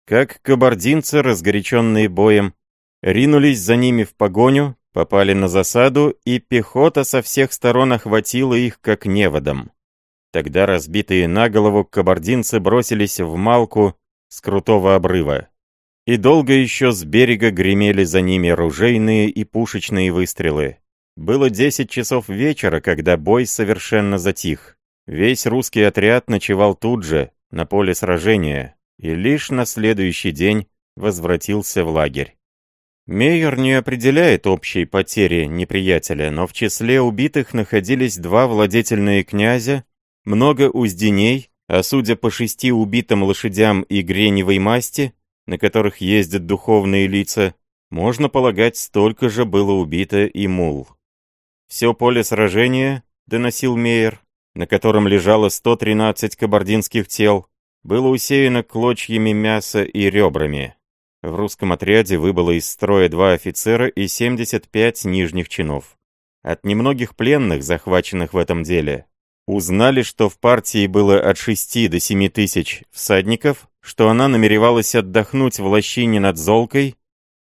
как кабардинцы, разгоряченные боем, ринулись за ними в погоню, попали на засаду, и пехота со всех сторон охватила их как неводом. Тогда разбитые на голову кабардинцы бросились в Малку с крутого обрыва. И долго еще с берега гремели за ними ружейные и пушечные выстрелы. Было 10 часов вечера, когда бой совершенно затих. Весь русский отряд ночевал тут же, на поле сражения, и лишь на следующий день возвратился в лагерь. Мейер не определяет общей потери неприятеля, но в числе убитых находились два владетельные князя, много узденей, а судя по шести убитым лошадям и греневой масти, на которых ездят духовные лица, можно полагать, столько же было убито и мул. Все поле сражения, доносил Мейер, на котором лежало 113 кабардинских тел, было усеяно клочьями мяса и ребрами. В русском отряде выбыло из строя два офицера и 75 нижних чинов. От немногих пленных, захваченных в этом деле, Узнали, что в партии было от 6 до 7 тысяч всадников, что она намеревалась отдохнуть в лощине над Золкой,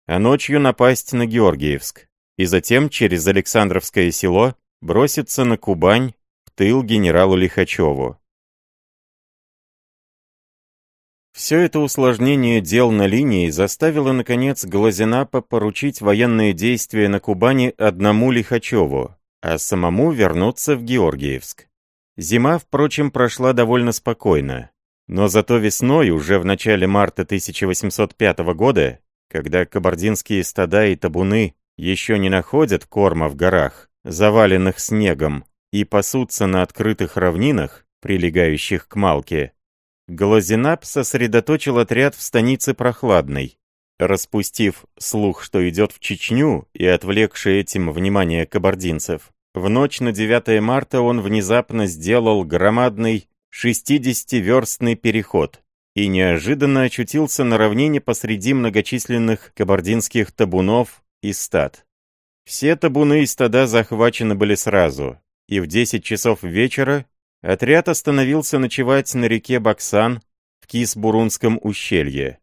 а ночью напасть на Георгиевск, и затем через Александровское село броситься на Кубань в тыл генералу Лихачеву. Все это усложнение дел на линии заставило, наконец, Глазенапа поручить военные действия на Кубани одному Лихачеву, а самому вернуться в Георгиевск. Зима, впрочем, прошла довольно спокойно. Но зато весной, уже в начале марта 1805 года, когда кабардинские стада и табуны еще не находят корма в горах, заваленных снегом, и пасутся на открытых равнинах, прилегающих к Малке, Глазенап сосредоточил отряд в станице Прохладной. Распустив слух, что идет в Чечню, и отвлекший этим внимание кабардинцев, в ночь на 9 марта он внезапно сделал громадный 60-верстный переход и неожиданно очутился на равнине посреди многочисленных кабардинских табунов и стад. Все табуны и стада захвачены были сразу, и в 10 часов вечера отряд остановился ночевать на реке Баксан в Кисбурунском ущелье.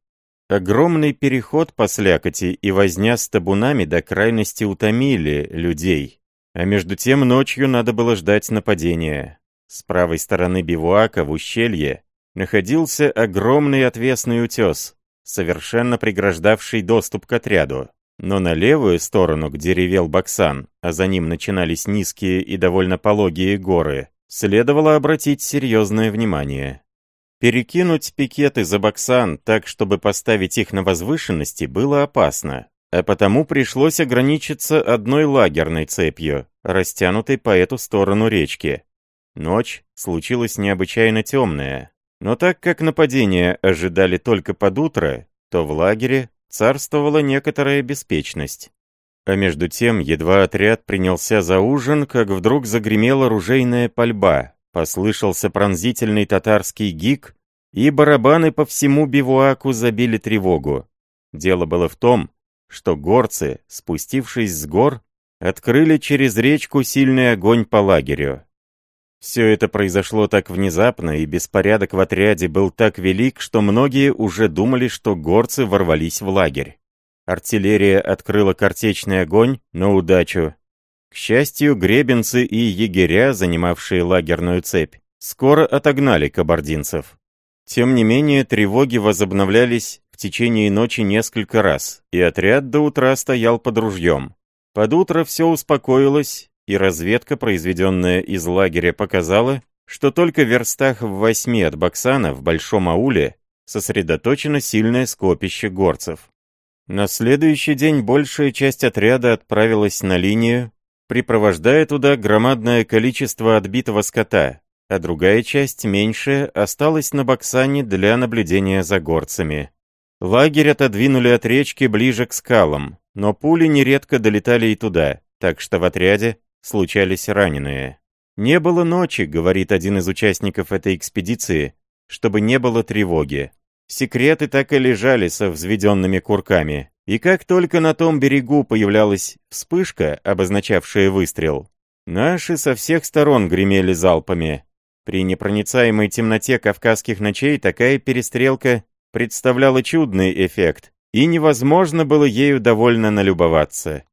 Огромный переход по слякоти и возня с табунами до крайности утомили людей. А между тем ночью надо было ждать нападения. С правой стороны бивуака в ущелье находился огромный отвесный утес, совершенно преграждавший доступ к отряду. Но на левую сторону, где ревел Баксан, а за ним начинались низкие и довольно пологие горы, следовало обратить серьезное внимание. Перекинуть пикеты за Баксан так, чтобы поставить их на возвышенности, было опасно, а потому пришлось ограничиться одной лагерной цепью, растянутой по эту сторону речки. Ночь случилась необычайно темная, но так как нападения ожидали только под утро, то в лагере царствовала некоторая беспечность. А между тем, едва отряд принялся за ужин, как вдруг загремела ружейная пальба, послышался пронзительный татарский гик, и барабаны по всему бивуаку забили тревогу. Дело было в том, что горцы, спустившись с гор, открыли через речку сильный огонь по лагерю. Все это произошло так внезапно, и беспорядок в отряде был так велик, что многие уже думали, что горцы ворвались в лагерь. Артиллерия открыла картечный огонь на удачу. К счастью, гребенцы и егеря, занимавшие лагерную цепь, скоро отогнали кабардинцев. Тем не менее, тревоги возобновлялись в течение ночи несколько раз, и отряд до утра стоял под ружьем. Под утро все успокоилось, и разведка, произведенная из лагеря, показала, что только в верстах в восьми от Баксана в Большом ауле сосредоточено сильное скопище горцев. На следующий день большая часть отряда отправилась на линию, припровождая туда громадное количество отбитого скота, а другая часть, меньшая, осталась на Баксане для наблюдения за горцами. Лагерь отодвинули от речки ближе к скалам, но пули нередко долетали и туда, так что в отряде случались раненые. «Не было ночи», — говорит один из участников этой экспедиции, «чтобы не было тревоги. Секреты так и лежали со взведенными курками. И как только на том берегу появлялась вспышка, обозначавшая выстрел, наши со всех сторон гремели залпами. При непроницаемой темноте кавказских ночей такая перестрелка представляла чудный эффект, и невозможно было ею довольно налюбоваться.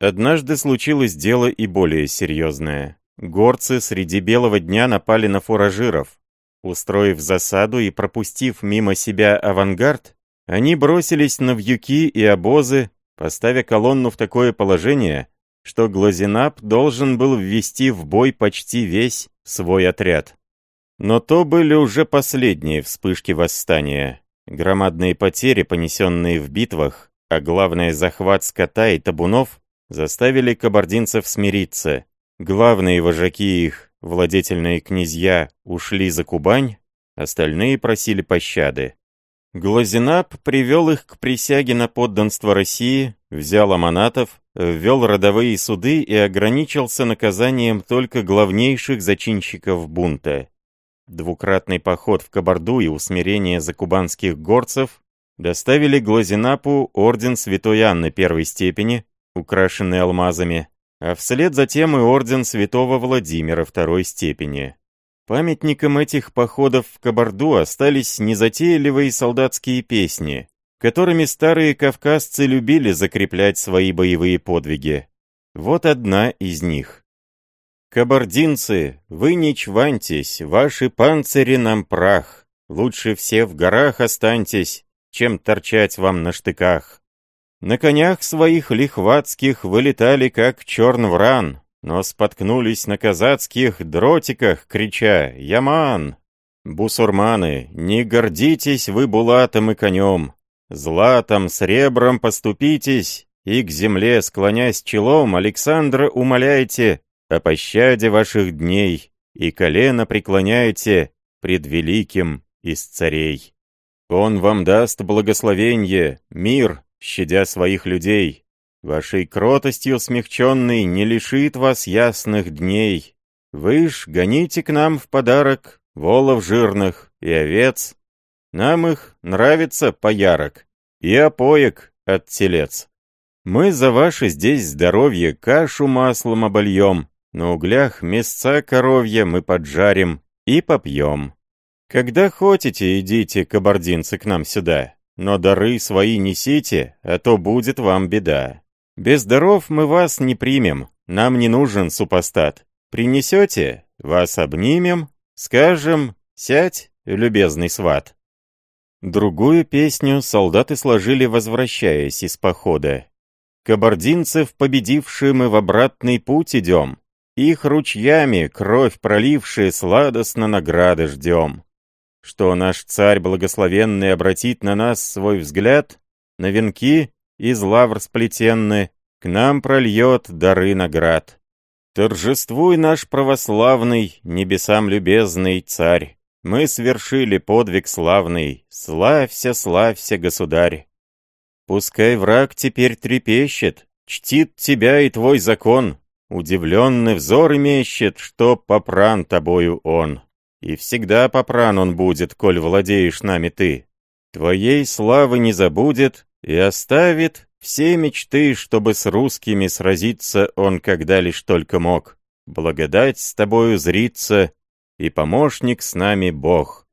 Однажды случилось дело и более серьезное. Горцы среди белого дня напали на фуражиров, Устроив засаду и пропустив мимо себя авангард, они бросились на вьюки и обозы, поставя колонну в такое положение, что Глазенап должен был ввести в бой почти весь свой отряд. Но то были уже последние вспышки восстания. Громадные потери, понесенные в битвах, а главное захват скота и табунов, заставили кабардинцев смириться. Главные вожаки их, Владетельные князья ушли за Кубань, остальные просили пощады. Глазенап привел их к присяге на подданство России, взял аманатов, ввел родовые суды и ограничился наказанием только главнейших зачинщиков бунта. Двукратный поход в Кабарду и усмирение закубанских горцев доставили Глазенапу орден Святой Анны первой степени, украшенный алмазами, а вслед затем и орден святого Владимира второй степени. Памятником этих походов в Кабарду остались незатейливые солдатские песни, которыми старые кавказцы любили закреплять свои боевые подвиги. Вот одна из них. «Кабардинцы, вы не чваньтесь, ваши панцири нам прах, лучше все в горах останьтесь, чем торчать вам на штыках. На конях своих лихватских вылетали, как черн-вран, но споткнулись на казацких дротиках, крича «Яман!». Бусурманы, не гордитесь вы булатом и конем, златом, сребром поступитесь, и к земле, склонясь челом, Александра умоляйте о пощаде ваших дней, и колено преклоняйте пред великим из царей. Он вам даст благословенье, мир, щадя своих людей. Вашей кротостью смягченный не лишит вас ясных дней. Вы ж гоните к нам в подарок волов жирных и овец. Нам их нравится поярок и опоек от телец. Мы за ваше здесь здоровье кашу маслом обольем, на углях мясца коровья мы поджарим и попьем. Когда хотите, идите, кабардинцы, к нам сюда. Но дары свои несите, а то будет вам беда. Без даров мы вас не примем, нам не нужен супостат. Принесете, вас обнимем, скажем, сядь, любезный сват. Другую песню солдаты сложили, возвращаясь из похода. Кабардинцев, победившие мы в обратный путь идем. Их ручьями, кровь пролившие, сладостно награды ждем. Что наш царь благословенный обратит на нас свой взгляд, на венки из лавр сплетенны, к нам прольет дары наград. Торжествуй наш православный, небесам любезный царь. Мы свершили подвиг славный, славься, славься, государь. Пускай враг теперь трепещет, чтит тебя и твой закон, удивленный взор имещет, что попран тобою он. И всегда попран он будет, коль владеешь нами ты. Твоей славы не забудет и оставит все мечты, чтобы с русскими сразиться он когда лишь только мог. Благодать с тобою зрится, и помощник с нами Бог».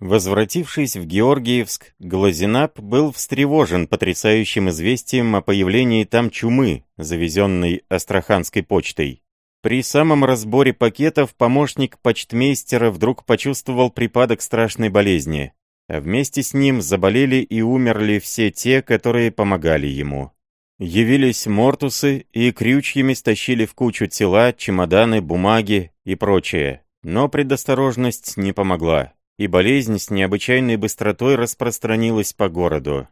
Возвратившись в Георгиевск, Глазинап был встревожен потрясающим известием о появлении там чумы, завезенной Астраханской почтой. При самом разборе пакетов помощник почтмейстера вдруг почувствовал припадок страшной болезни, а вместе с ним заболели и умерли все те, которые помогали ему. Явились мортусы и крючьями стащили в кучу тела, чемоданы, бумаги и прочее. Но предосторожность не помогла, и болезнь с необычайной быстротой распространилась по городу.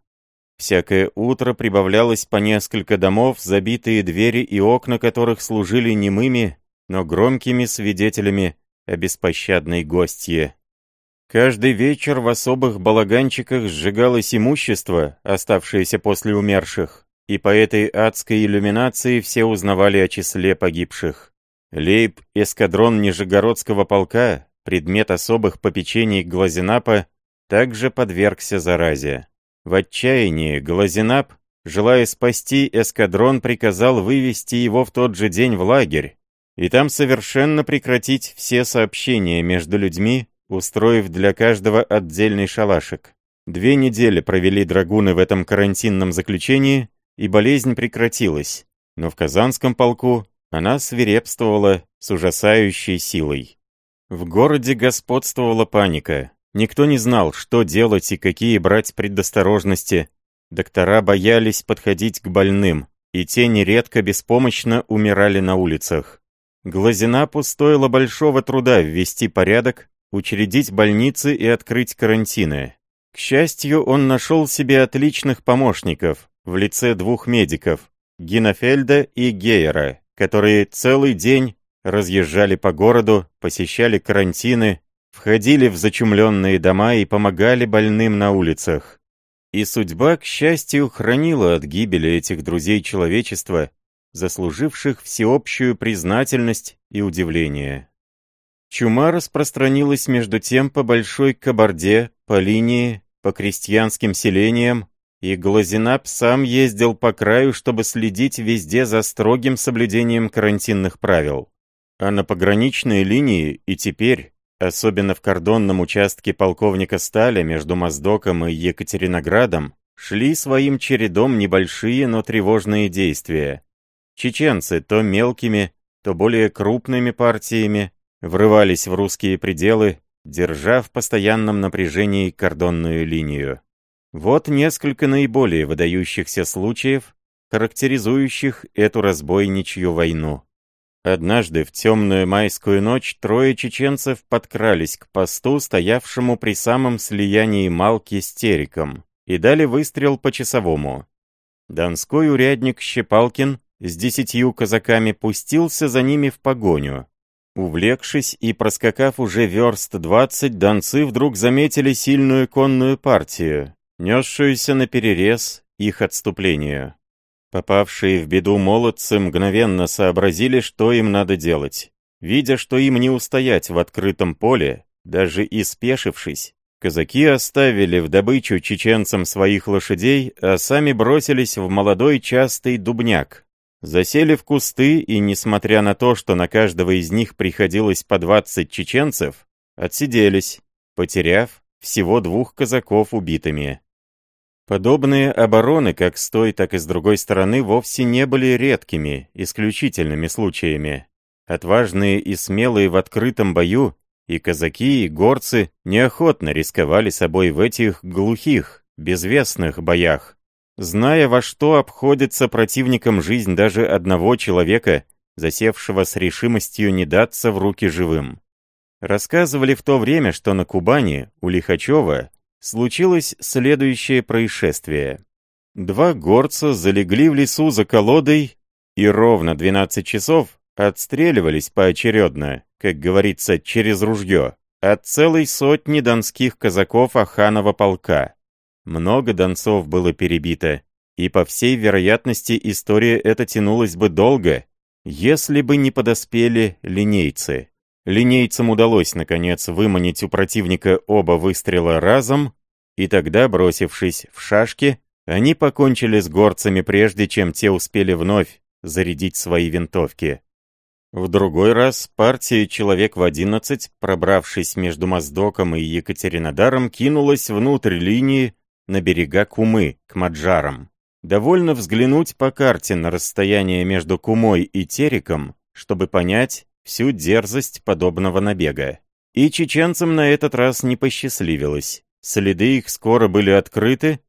Всякое утро прибавлялось по несколько домов, забитые двери и окна которых служили немыми, но громкими свидетелями о беспощадной гостье. Каждый вечер в особых балаганчиках сжигалось имущество, оставшееся после умерших, и по этой адской иллюминации все узнавали о числе погибших. Лейб-эскадрон Нижегородского полка, предмет особых попечений Глазенапа, также подвергся заразе. В отчаянии Глазенап, желая спасти эскадрон, приказал вывести его в тот же день в лагерь, и там совершенно прекратить все сообщения между людьми, устроив для каждого отдельный шалашик. Две недели провели драгуны в этом карантинном заключении, и болезнь прекратилась, но в Казанском полку она свирепствовала с ужасающей силой. В городе господствовала паника. Никто не знал, что делать и какие брать предосторожности. Доктора боялись подходить к больным, и те нередко беспомощно умирали на улицах. Глазенапу стоило большого труда ввести порядок, учредить больницы и открыть карантины. К счастью, он нашел себе отличных помощников в лице двух медиков, Гинофельда и Гейера, которые целый день разъезжали по городу, посещали карантины, входили в зачумленные дома и помогали больным на улицах. И судьба, к счастью, хранила от гибели этих друзей человечества, заслуживших всеобщую признательность и удивление. Чума распространилась между тем по Большой Кабарде, по линии, по крестьянским селениям, и Глазинап сам ездил по краю, чтобы следить везде за строгим соблюдением карантинных правил. А на пограничной линии и теперь, особенно в кордонном участке полковника Сталя между Моздоком и Екатериноградом, шли своим чередом небольшие, но тревожные действия. Чеченцы то мелкими, то более крупными партиями врывались в русские пределы, держа в постоянном напряжении кордонную линию. Вот несколько наиболее выдающихся случаев, характеризующих эту разбойничью войну. Однажды в темную майскую ночь трое чеченцев подкрались к посту, стоявшему при самом слиянии Малки с Териком, и дали выстрел по часовому. Донской урядник Щепалкин с десятью казаками пустился за ними в погоню. Увлекшись и проскакав уже верст двадцать, донцы вдруг заметили сильную конную партию, несшуюся на перерез их отступлению. Попавшие в беду молодцы мгновенно сообразили, что им надо делать. Видя, что им не устоять в открытом поле, даже и спешившись, казаки оставили в добычу чеченцам своих лошадей, а сами бросились в молодой частый дубняк. Засели в кусты и, несмотря на то, что на каждого из них приходилось по 20 чеченцев, отсиделись, потеряв всего двух казаков убитыми. Подобные обороны как с той, так и с другой стороны вовсе не были редкими, исключительными случаями. Отважные и смелые в открытом бою, и казаки, и горцы неохотно рисковали собой в этих глухих, безвестных боях, зная, во что обходится противникам жизнь даже одного человека, засевшего с решимостью не даться в руки живым. Рассказывали в то время, что на Кубани, у Лихачева, случилось следующее происшествие. Два горца залегли в лесу за колодой и ровно 12 часов отстреливались поочередно, как говорится, через ружье, от целой сотни донских казаков Аханова полка. Много донцов было перебито, и по всей вероятности история эта тянулась бы долго, если бы не подоспели линейцы. Линейцам удалось, наконец, выманить у противника оба выстрела разом, и тогда, бросившись в шашки, они покончили с горцами прежде, чем те успели вновь зарядить свои винтовки. В другой раз партия «Человек в одиннадцать», пробравшись между Моздоком и Екатеринодаром, кинулась внутрь линии на берега Кумы, к Маджарам. Довольно взглянуть по карте на расстояние между Кумой и Тереком, чтобы понять всю дерзость подобного набега. И чеченцам на этот раз не посчастливилось. Следы их скоро были открыты,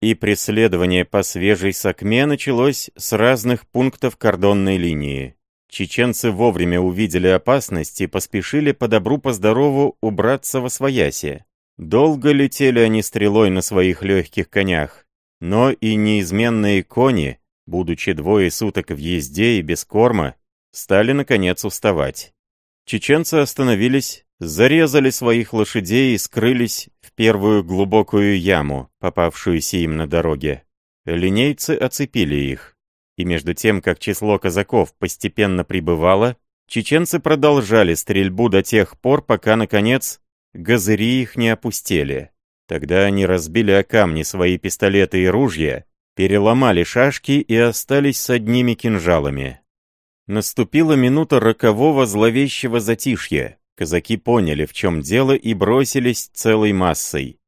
и преследование по свежей Сакме началось с разных пунктов кордонной линии. Чеченцы вовремя увидели опасность и поспешили по добру по убраться во свояси. Долго летели они стрелой на своих легких конях, но и неизменные кони, будучи двое суток в езде и без корма, стали наконец уставать. Чеченцы остановились, зарезали своих лошадей и скрылись в первую глубокую яму, попавшуюся им на дороге. Линейцы оцепили их. И между тем, как число казаков постепенно прибывало, чеченцы продолжали стрельбу до тех пор, пока, наконец, газыри их не опустели. Тогда они разбили о камни свои пистолеты и ружья, переломали шашки и остались с одними кинжалами. Наступила минута рокового зловещего затишья. Казаки поняли, в чем дело, и бросились целой массой.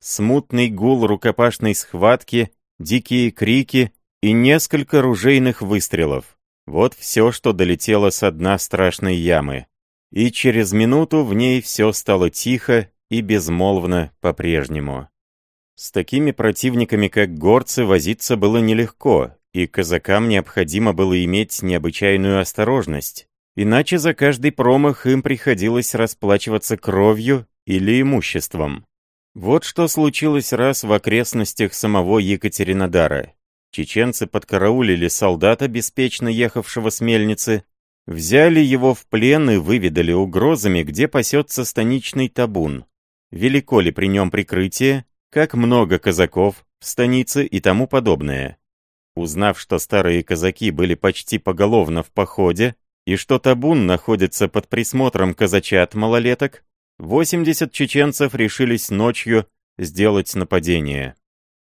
Смутный гул рукопашной схватки, дикие крики и несколько ружейных выстрелов. Вот все, что долетело с дна страшной ямы. И через минуту в ней все стало тихо и безмолвно по-прежнему. С такими противниками, как горцы, возиться было нелегко, и казакам необходимо было иметь необычайную осторожность, иначе за каждый промах им приходилось расплачиваться кровью или имуществом. Вот что случилось раз в окрестностях самого Екатеринодара. Чеченцы подкараулили солдата, беспечно ехавшего с мельницы, взяли его в плен и выведали угрозами, где пасется станичный табун. Велико ли при нем прикрытие, как много казаков в станице и тому подобное. Узнав, что старые казаки были почти поголовно в походе, и что табун находится под присмотром казачат-малолеток, 80 чеченцев решились ночью сделать нападение.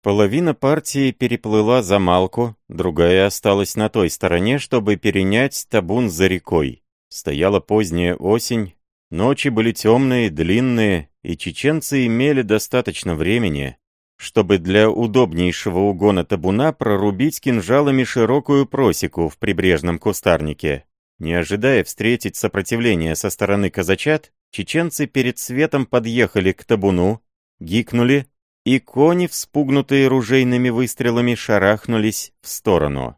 Половина партии переплыла за Малку, другая осталась на той стороне, чтобы перенять табун за рекой. Стояла поздняя осень, ночи были темные, длинные, и чеченцы имели достаточно времени, чтобы для удобнейшего угона табуна прорубить кинжалами широкую просеку в прибрежном кустарнике. Не ожидая встретить сопротивление со стороны казачат, чеченцы перед светом подъехали к табуну, гикнули, и кони, вспугнутые ружейными выстрелами, шарахнулись в сторону.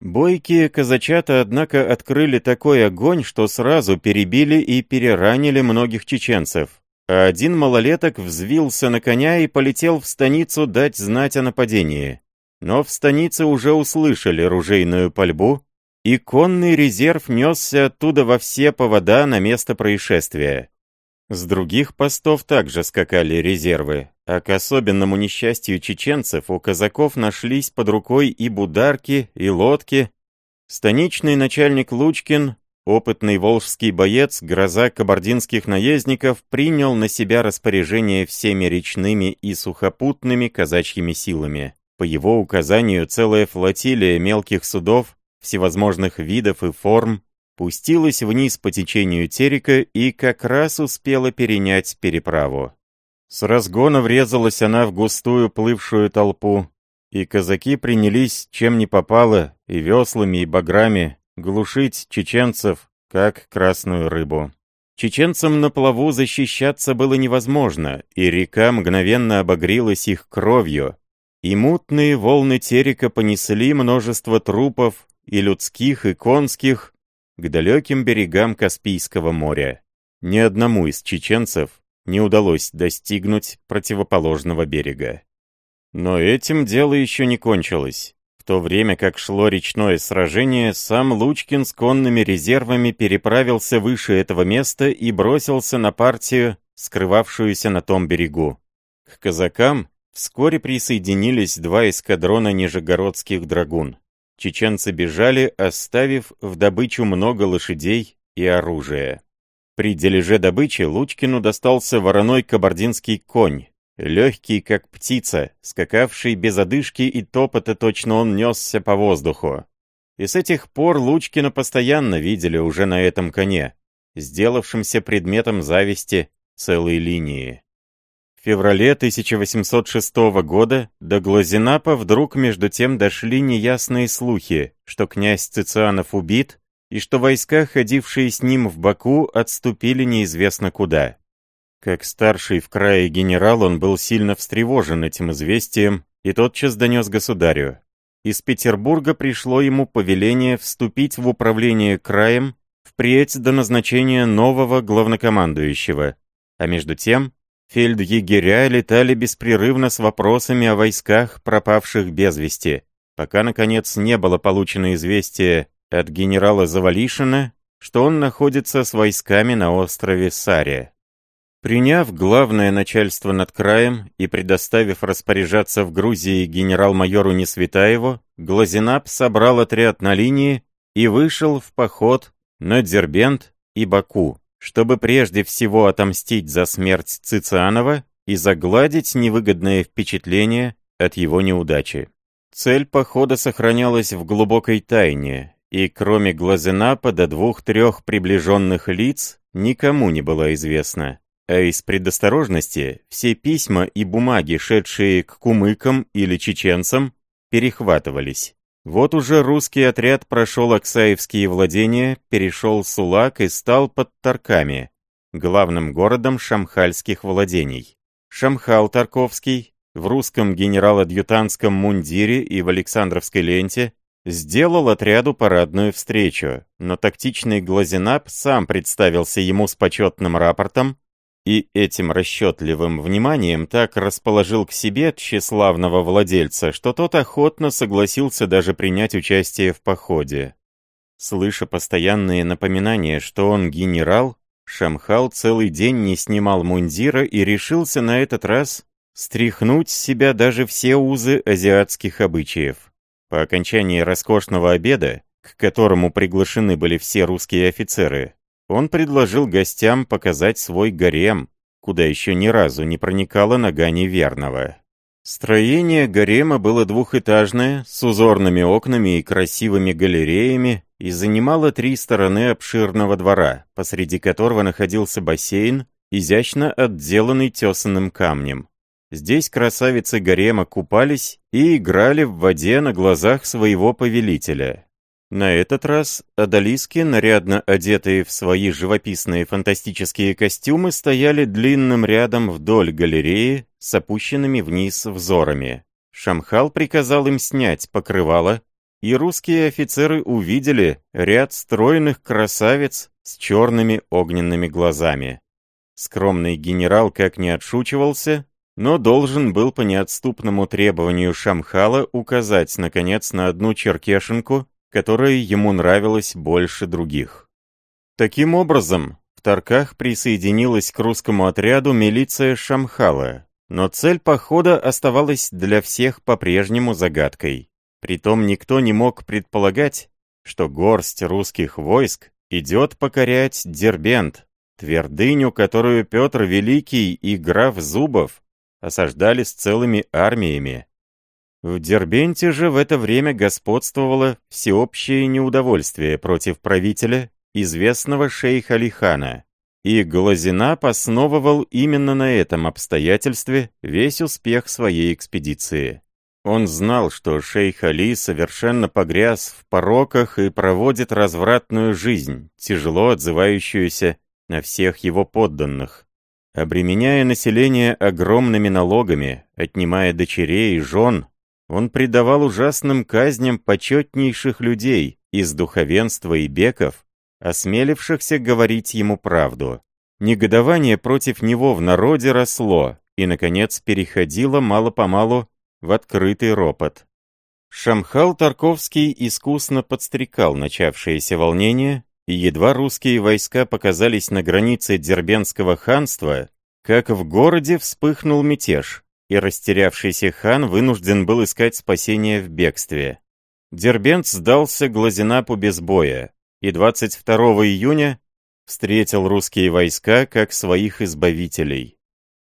Бойкие казачата, однако, открыли такой огонь, что сразу перебили и переранили многих чеченцев, а один малолеток взвился на коня и полетел в станицу дать знать о нападении. Но в станице уже услышали ружейную пальбу, и конный резерв несся оттуда во все повода на место происшествия. С других постов также скакали резервы, а к особенному несчастью чеченцев у казаков нашлись под рукой и бударки, и лодки. Станичный начальник Лучкин, опытный волжский боец, гроза кабардинских наездников, принял на себя распоряжение всеми речными и сухопутными казачьими силами. По его указанию целая флотилия мелких судов всевозможных видов и форм пустилась вниз по течению Терека и как раз успела перенять переправу. С разгона врезалась она в густую плывшую толпу, и казаки принялись, чем ни попало, и веслами, и баграми, глушить чеченцев, как красную рыбу. Чеченцам на плаву защищаться было невозможно, и река мгновенно обогрелась их кровью, и мутные волны Терека понесли множество трупов, и людских, и конских, к далеким берегам Каспийского моря. ни одному из чеченцев не удалось достигнуть противоположного берега. Но этим дело еще не кончилось. То время как шло речное сражение, сам Лучкин с конными резервами переправился выше этого места и бросился на партию, скрывавшуюся на том берегу. К казакам вскоре присоединились два эскадрона нижегородских драгун. Чеченцы бежали, оставив в добычу много лошадей и оружия. При дележе добычи Лучкину достался вороной кабардинский конь, легкий как птица, скакавший без одышки и топота точно он несся по воздуху. И с этих пор Лучкина постоянно видели уже на этом коне, сделавшимся предметом зависти целой линии. В феврале 1806 года до Глазенапа вдруг между тем дошли неясные слухи, что князь Цицианов убит, и что войска, ходившие с ним в Баку, отступили неизвестно куда. Как старший в крае генерал он был сильно встревожен этим известием и тотчас донес государю. Из Петербурга пришло ему повеление вступить в управление краем впредь до назначения нового главнокомандующего. А между тем, фельдъегеря летали беспрерывно с вопросами о войсках, пропавших без вести, пока, наконец, не было получено известие от генерала Завалишина, что он находится с войсками на острове Сария. Приняв главное начальство над краем и предоставив распоряжаться в Грузии генерал-майору Несветаеву, Глазенап собрал отряд на линии и вышел в поход на Дербент и Баку, чтобы прежде всего отомстить за смерть Цицианова и загладить невыгодное впечатление от его неудачи. Цель похода сохранялась в глубокой тайне, и кроме Глазенапа до двух-трех приближенных лиц никому не была известна а из предосторожности все письма и бумаги, шедшие к кумыкам или чеченцам, перехватывались. Вот уже русский отряд прошел Аксаевские владения, перешел Сулак и стал под Тарками, главным городом шамхальских владений. Шамхал Тарковский в русском генерал-адъютантском мундире и в Александровской ленте сделал отряду парадную встречу, но тактичный Глазенап сам представился ему с почетным рапортом, и этим расчетливым вниманием так расположил к себе тщеславного владельца, что тот охотно согласился даже принять участие в походе. Слыша постоянные напоминания, что он генерал, Шамхал целый день не снимал мундира и решился на этот раз стряхнуть с себя даже все узы азиатских обычаев. По окончании роскошного обеда, к которому приглашены были все русские офицеры, он предложил гостям показать свой гарем, куда еще ни разу не проникала нога неверного. Строение гарема было двухэтажное, с узорными окнами и красивыми галереями, и занимало три стороны обширного двора, посреди которого находился бассейн, изящно отделанный тесанным камнем. Здесь красавицы гарема купались и играли в воде на глазах своего повелителя. На этот раз одолиски, нарядно одетые в свои живописные фантастические костюмы, стояли длинным рядом вдоль галереи с опущенными вниз взорами. Шамхал приказал им снять покрывало, и русские офицеры увидели ряд стройных красавиц с черными огненными глазами. Скромный генерал как не отшучивался, но должен был по неотступному требованию Шамхала указать, наконец, на одну черкешенку, которая ему нравилась больше других. Таким образом, в Тарках присоединилась к русскому отряду милиция Шамхала, но цель похода оставалась для всех по-прежнему загадкой. Притом никто не мог предполагать, что горсть русских войск идет покорять Дербент, твердыню, которую Петр Великий и граф Зубов осаждали с целыми армиями, в Дербенте же в это время господствовало всеобщее неудовольствие против правителя, известного шейха Алихана, и Глазина основывал именно на этом обстоятельстве весь успех своей экспедиции. Он знал, что шейх Али совершенно погряз в пороках и проводит развратную жизнь, тяжело отзывающуюся на всех его подданных. Обременяя население огромными налогами, отнимая дочерей и жен, он предавал ужасным казням почетнейших людей из духовенства и беков, осмелившихся говорить ему правду. Негодование против него в народе росло и, наконец, переходило мало-помалу в открытый ропот. Шамхал Тарковский искусно подстрекал начавшееся волнение, и едва русские войска показались на границе Дербенского ханства, как в городе вспыхнул мятеж, и растерявшийся хан вынужден был искать спасение в бегстве. Дербент сдался Глазенапу без боя, и 22 июня встретил русские войска как своих избавителей.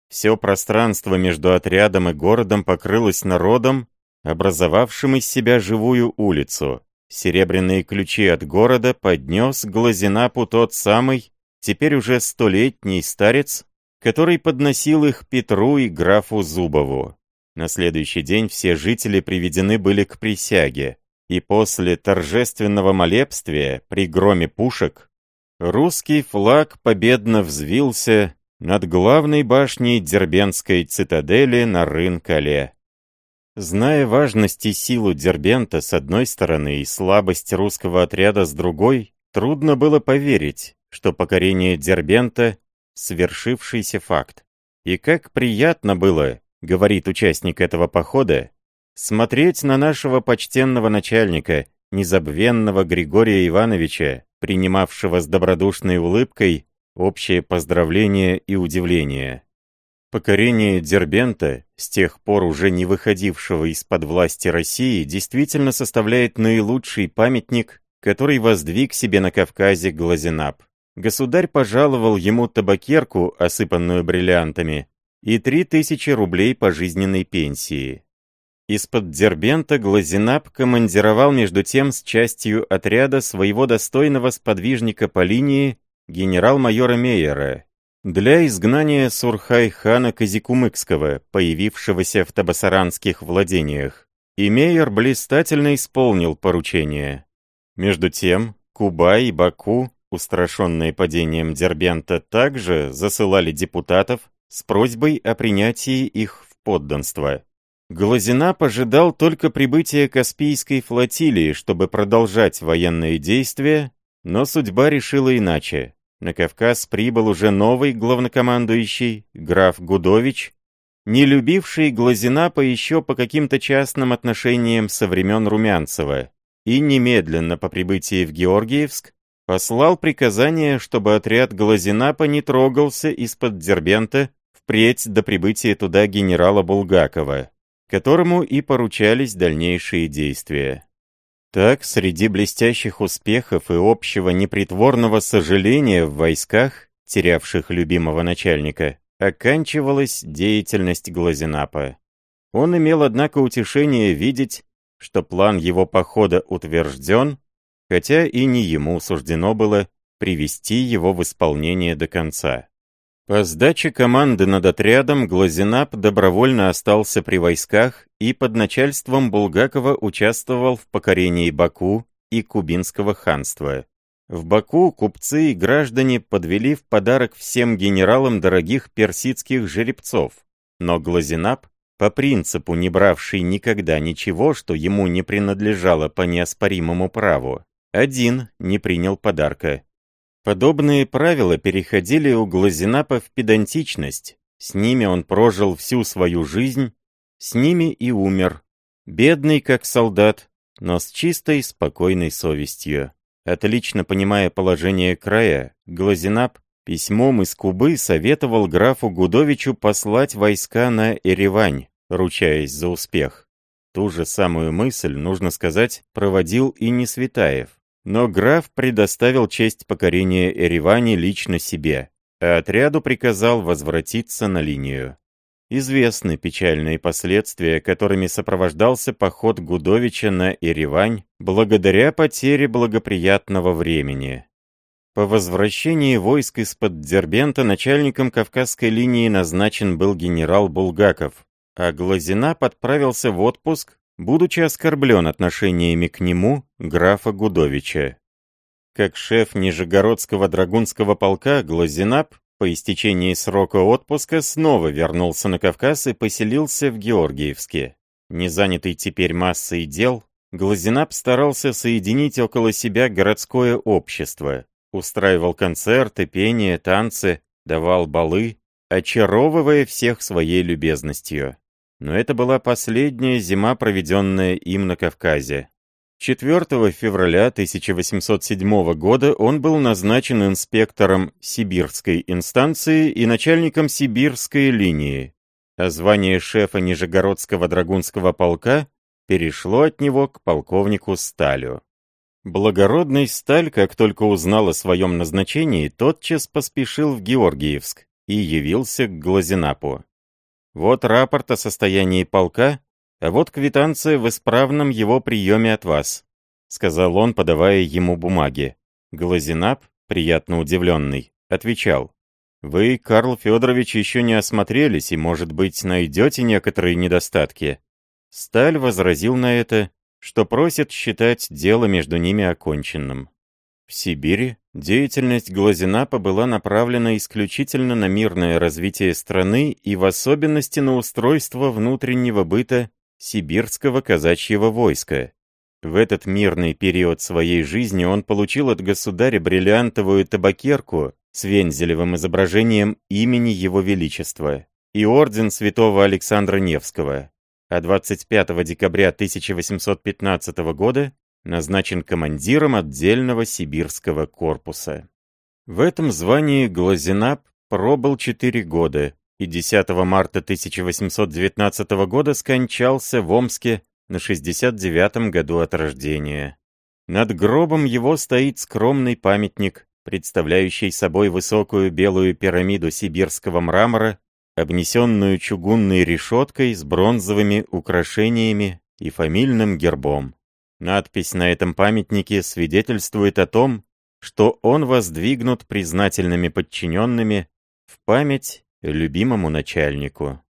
Все пространство между отрядом и городом покрылось народом, образовавшим из себя живую улицу. Серебряные ключи от города поднес Глазенапу тот самый, теперь уже столетний старец, который подносил их Петру и графу Зубову. На следующий день все жители приведены были к присяге, и после торжественного молебствия при громе пушек русский флаг победно взвился над главной башней Дербенской цитадели на Рын-Кале. Зная важность и силу Дербента с одной стороны и слабость русского отряда с другой, трудно было поверить, что покорение Дербента — свершившийся факт. И как приятно было, говорит участник этого похода, смотреть на нашего почтенного начальника, незабвенного Григория Ивановича, принимавшего с добродушной улыбкой общее поздравление и удивление. Покорение Дербента, с тех пор уже не выходившего из-под власти России, действительно составляет наилучший памятник, который воздвиг себе на Кавказе Глазенап. Государь пожаловал ему табакерку, осыпанную бриллиантами, и три тысячи рублей пожизненной пенсии. Из-под Дербента Глазенап командировал между тем с частью отряда своего достойного сподвижника по линии генерал-майора Мейера для изгнания Сурхай-хана Казикумыкского, появившегося в табасаранских владениях. И Мейер блистательно исполнил поручение. Между тем, Куба и Баку, устрашенные падением Дербента, также засылали депутатов с просьбой о принятии их в подданство. Глазина ожидал только прибытия Каспийской флотилии, чтобы продолжать военные действия, но судьба решила иначе. На Кавказ прибыл уже новый главнокомандующий, граф Гудович, не любивший Глазинапа еще по каким-то частным отношениям со времен Румянцева, и немедленно по прибытии в Георгиевск послал приказание, чтобы отряд Глазинапа не трогался из-под Дербента впредь до прибытия туда генерала Булгакова которому и поручались дальнейшие действия. Так, среди блестящих успехов и общего непритворного сожаления в войсках, терявших любимого начальника, оканчивалась деятельность Глазенапа. Он имел, однако, утешение видеть, что план его похода утвержден, хотя и не ему суждено было привести его в исполнение до конца. По сдаче команды над отрядом Глазенап добровольно остался при войсках и под начальством Булгакова участвовал в покорении Баку и Кубинского ханства. В Баку купцы и граждане подвели в подарок всем генералам дорогих персидских жеребцов, но Глазенап, по принципу не бравший никогда ничего, что ему не принадлежало по неоспоримому праву, один не принял подарка. Подобные правила переходили у Глазенапа в педантичность. С ними он прожил всю свою жизнь, с ними и умер. Бедный, как солдат, но с чистой, спокойной совестью. Отлично понимая положение края, Глазенап письмом из Кубы советовал графу Гудовичу послать войска на Еревань, ручаясь за успех. Ту же самую мысль, нужно сказать, проводил и Несветаев. Но граф предоставил честь покорения Эревани лично себе, а отряду приказал возвратиться на линию. Известны печальные последствия, которыми сопровождался поход Гудовича на Еревань благодаря потере благоприятного времени. По возвращении войск из-под Дербента начальником Кавказской линии назначен был генерал Булгаков, а Глазина подправился в отпуск будучи оскорблен отношениями к нему графа Гудовича. Как шеф Нижегородского драгунского полка Глазенап по истечении срока отпуска снова вернулся на Кавказ и поселился в Георгиевске. Не занятый теперь массой дел, Глазенап старался соединить около себя городское общество, устраивал концерты, пение, танцы, давал балы, очаровывая всех своей любезностью. Но это была последняя зима, проведенная им на Кавказе. 4 февраля 1807 года он был назначен инспектором Сибирской инстанции и начальником Сибирской линии, а звание шефа Нижегородского драгунского полка перешло от него к полковнику Сталю. Благородный Сталь, как только узнал о своем назначении, тотчас поспешил в Георгиевск и явился к Глазенапу. Вот рапорт о состоянии полка, а вот квитанция в исправном его приеме от вас», — сказал он, подавая ему бумаги. Глазенап, приятно удивленный, отвечал. «Вы, Карл Федорович, еще не осмотрелись и, может быть, найдете некоторые недостатки». Сталь возразил на это, что просит считать дело между ними оконченным. В Сибири деятельность Глазенапа была направлена исключительно на мирное развитие страны и в особенности на устройство внутреннего быта сибирского казачьего войска. В этот мирный период своей жизни он получил от государя бриллиантовую табакерку с вензелевым изображением имени Его Величества и орден святого Александра Невского, а 25 декабря 1815 года назначен командиром отдельного сибирского корпуса. В этом звании Глазенап пробыл 4 года и 10 марта 1819 года скончался в Омске на 69-м году от рождения. Над гробом его стоит скромный памятник, представляющий собой высокую белую пирамиду сибирского мрамора, обнесенную чугунной решеткой с бронзовыми украшениями и фамильным гербом. Надпись на этом памятнике свидетельствует о том, что он воздвигнут признательными подчиненными в память любимому начальнику.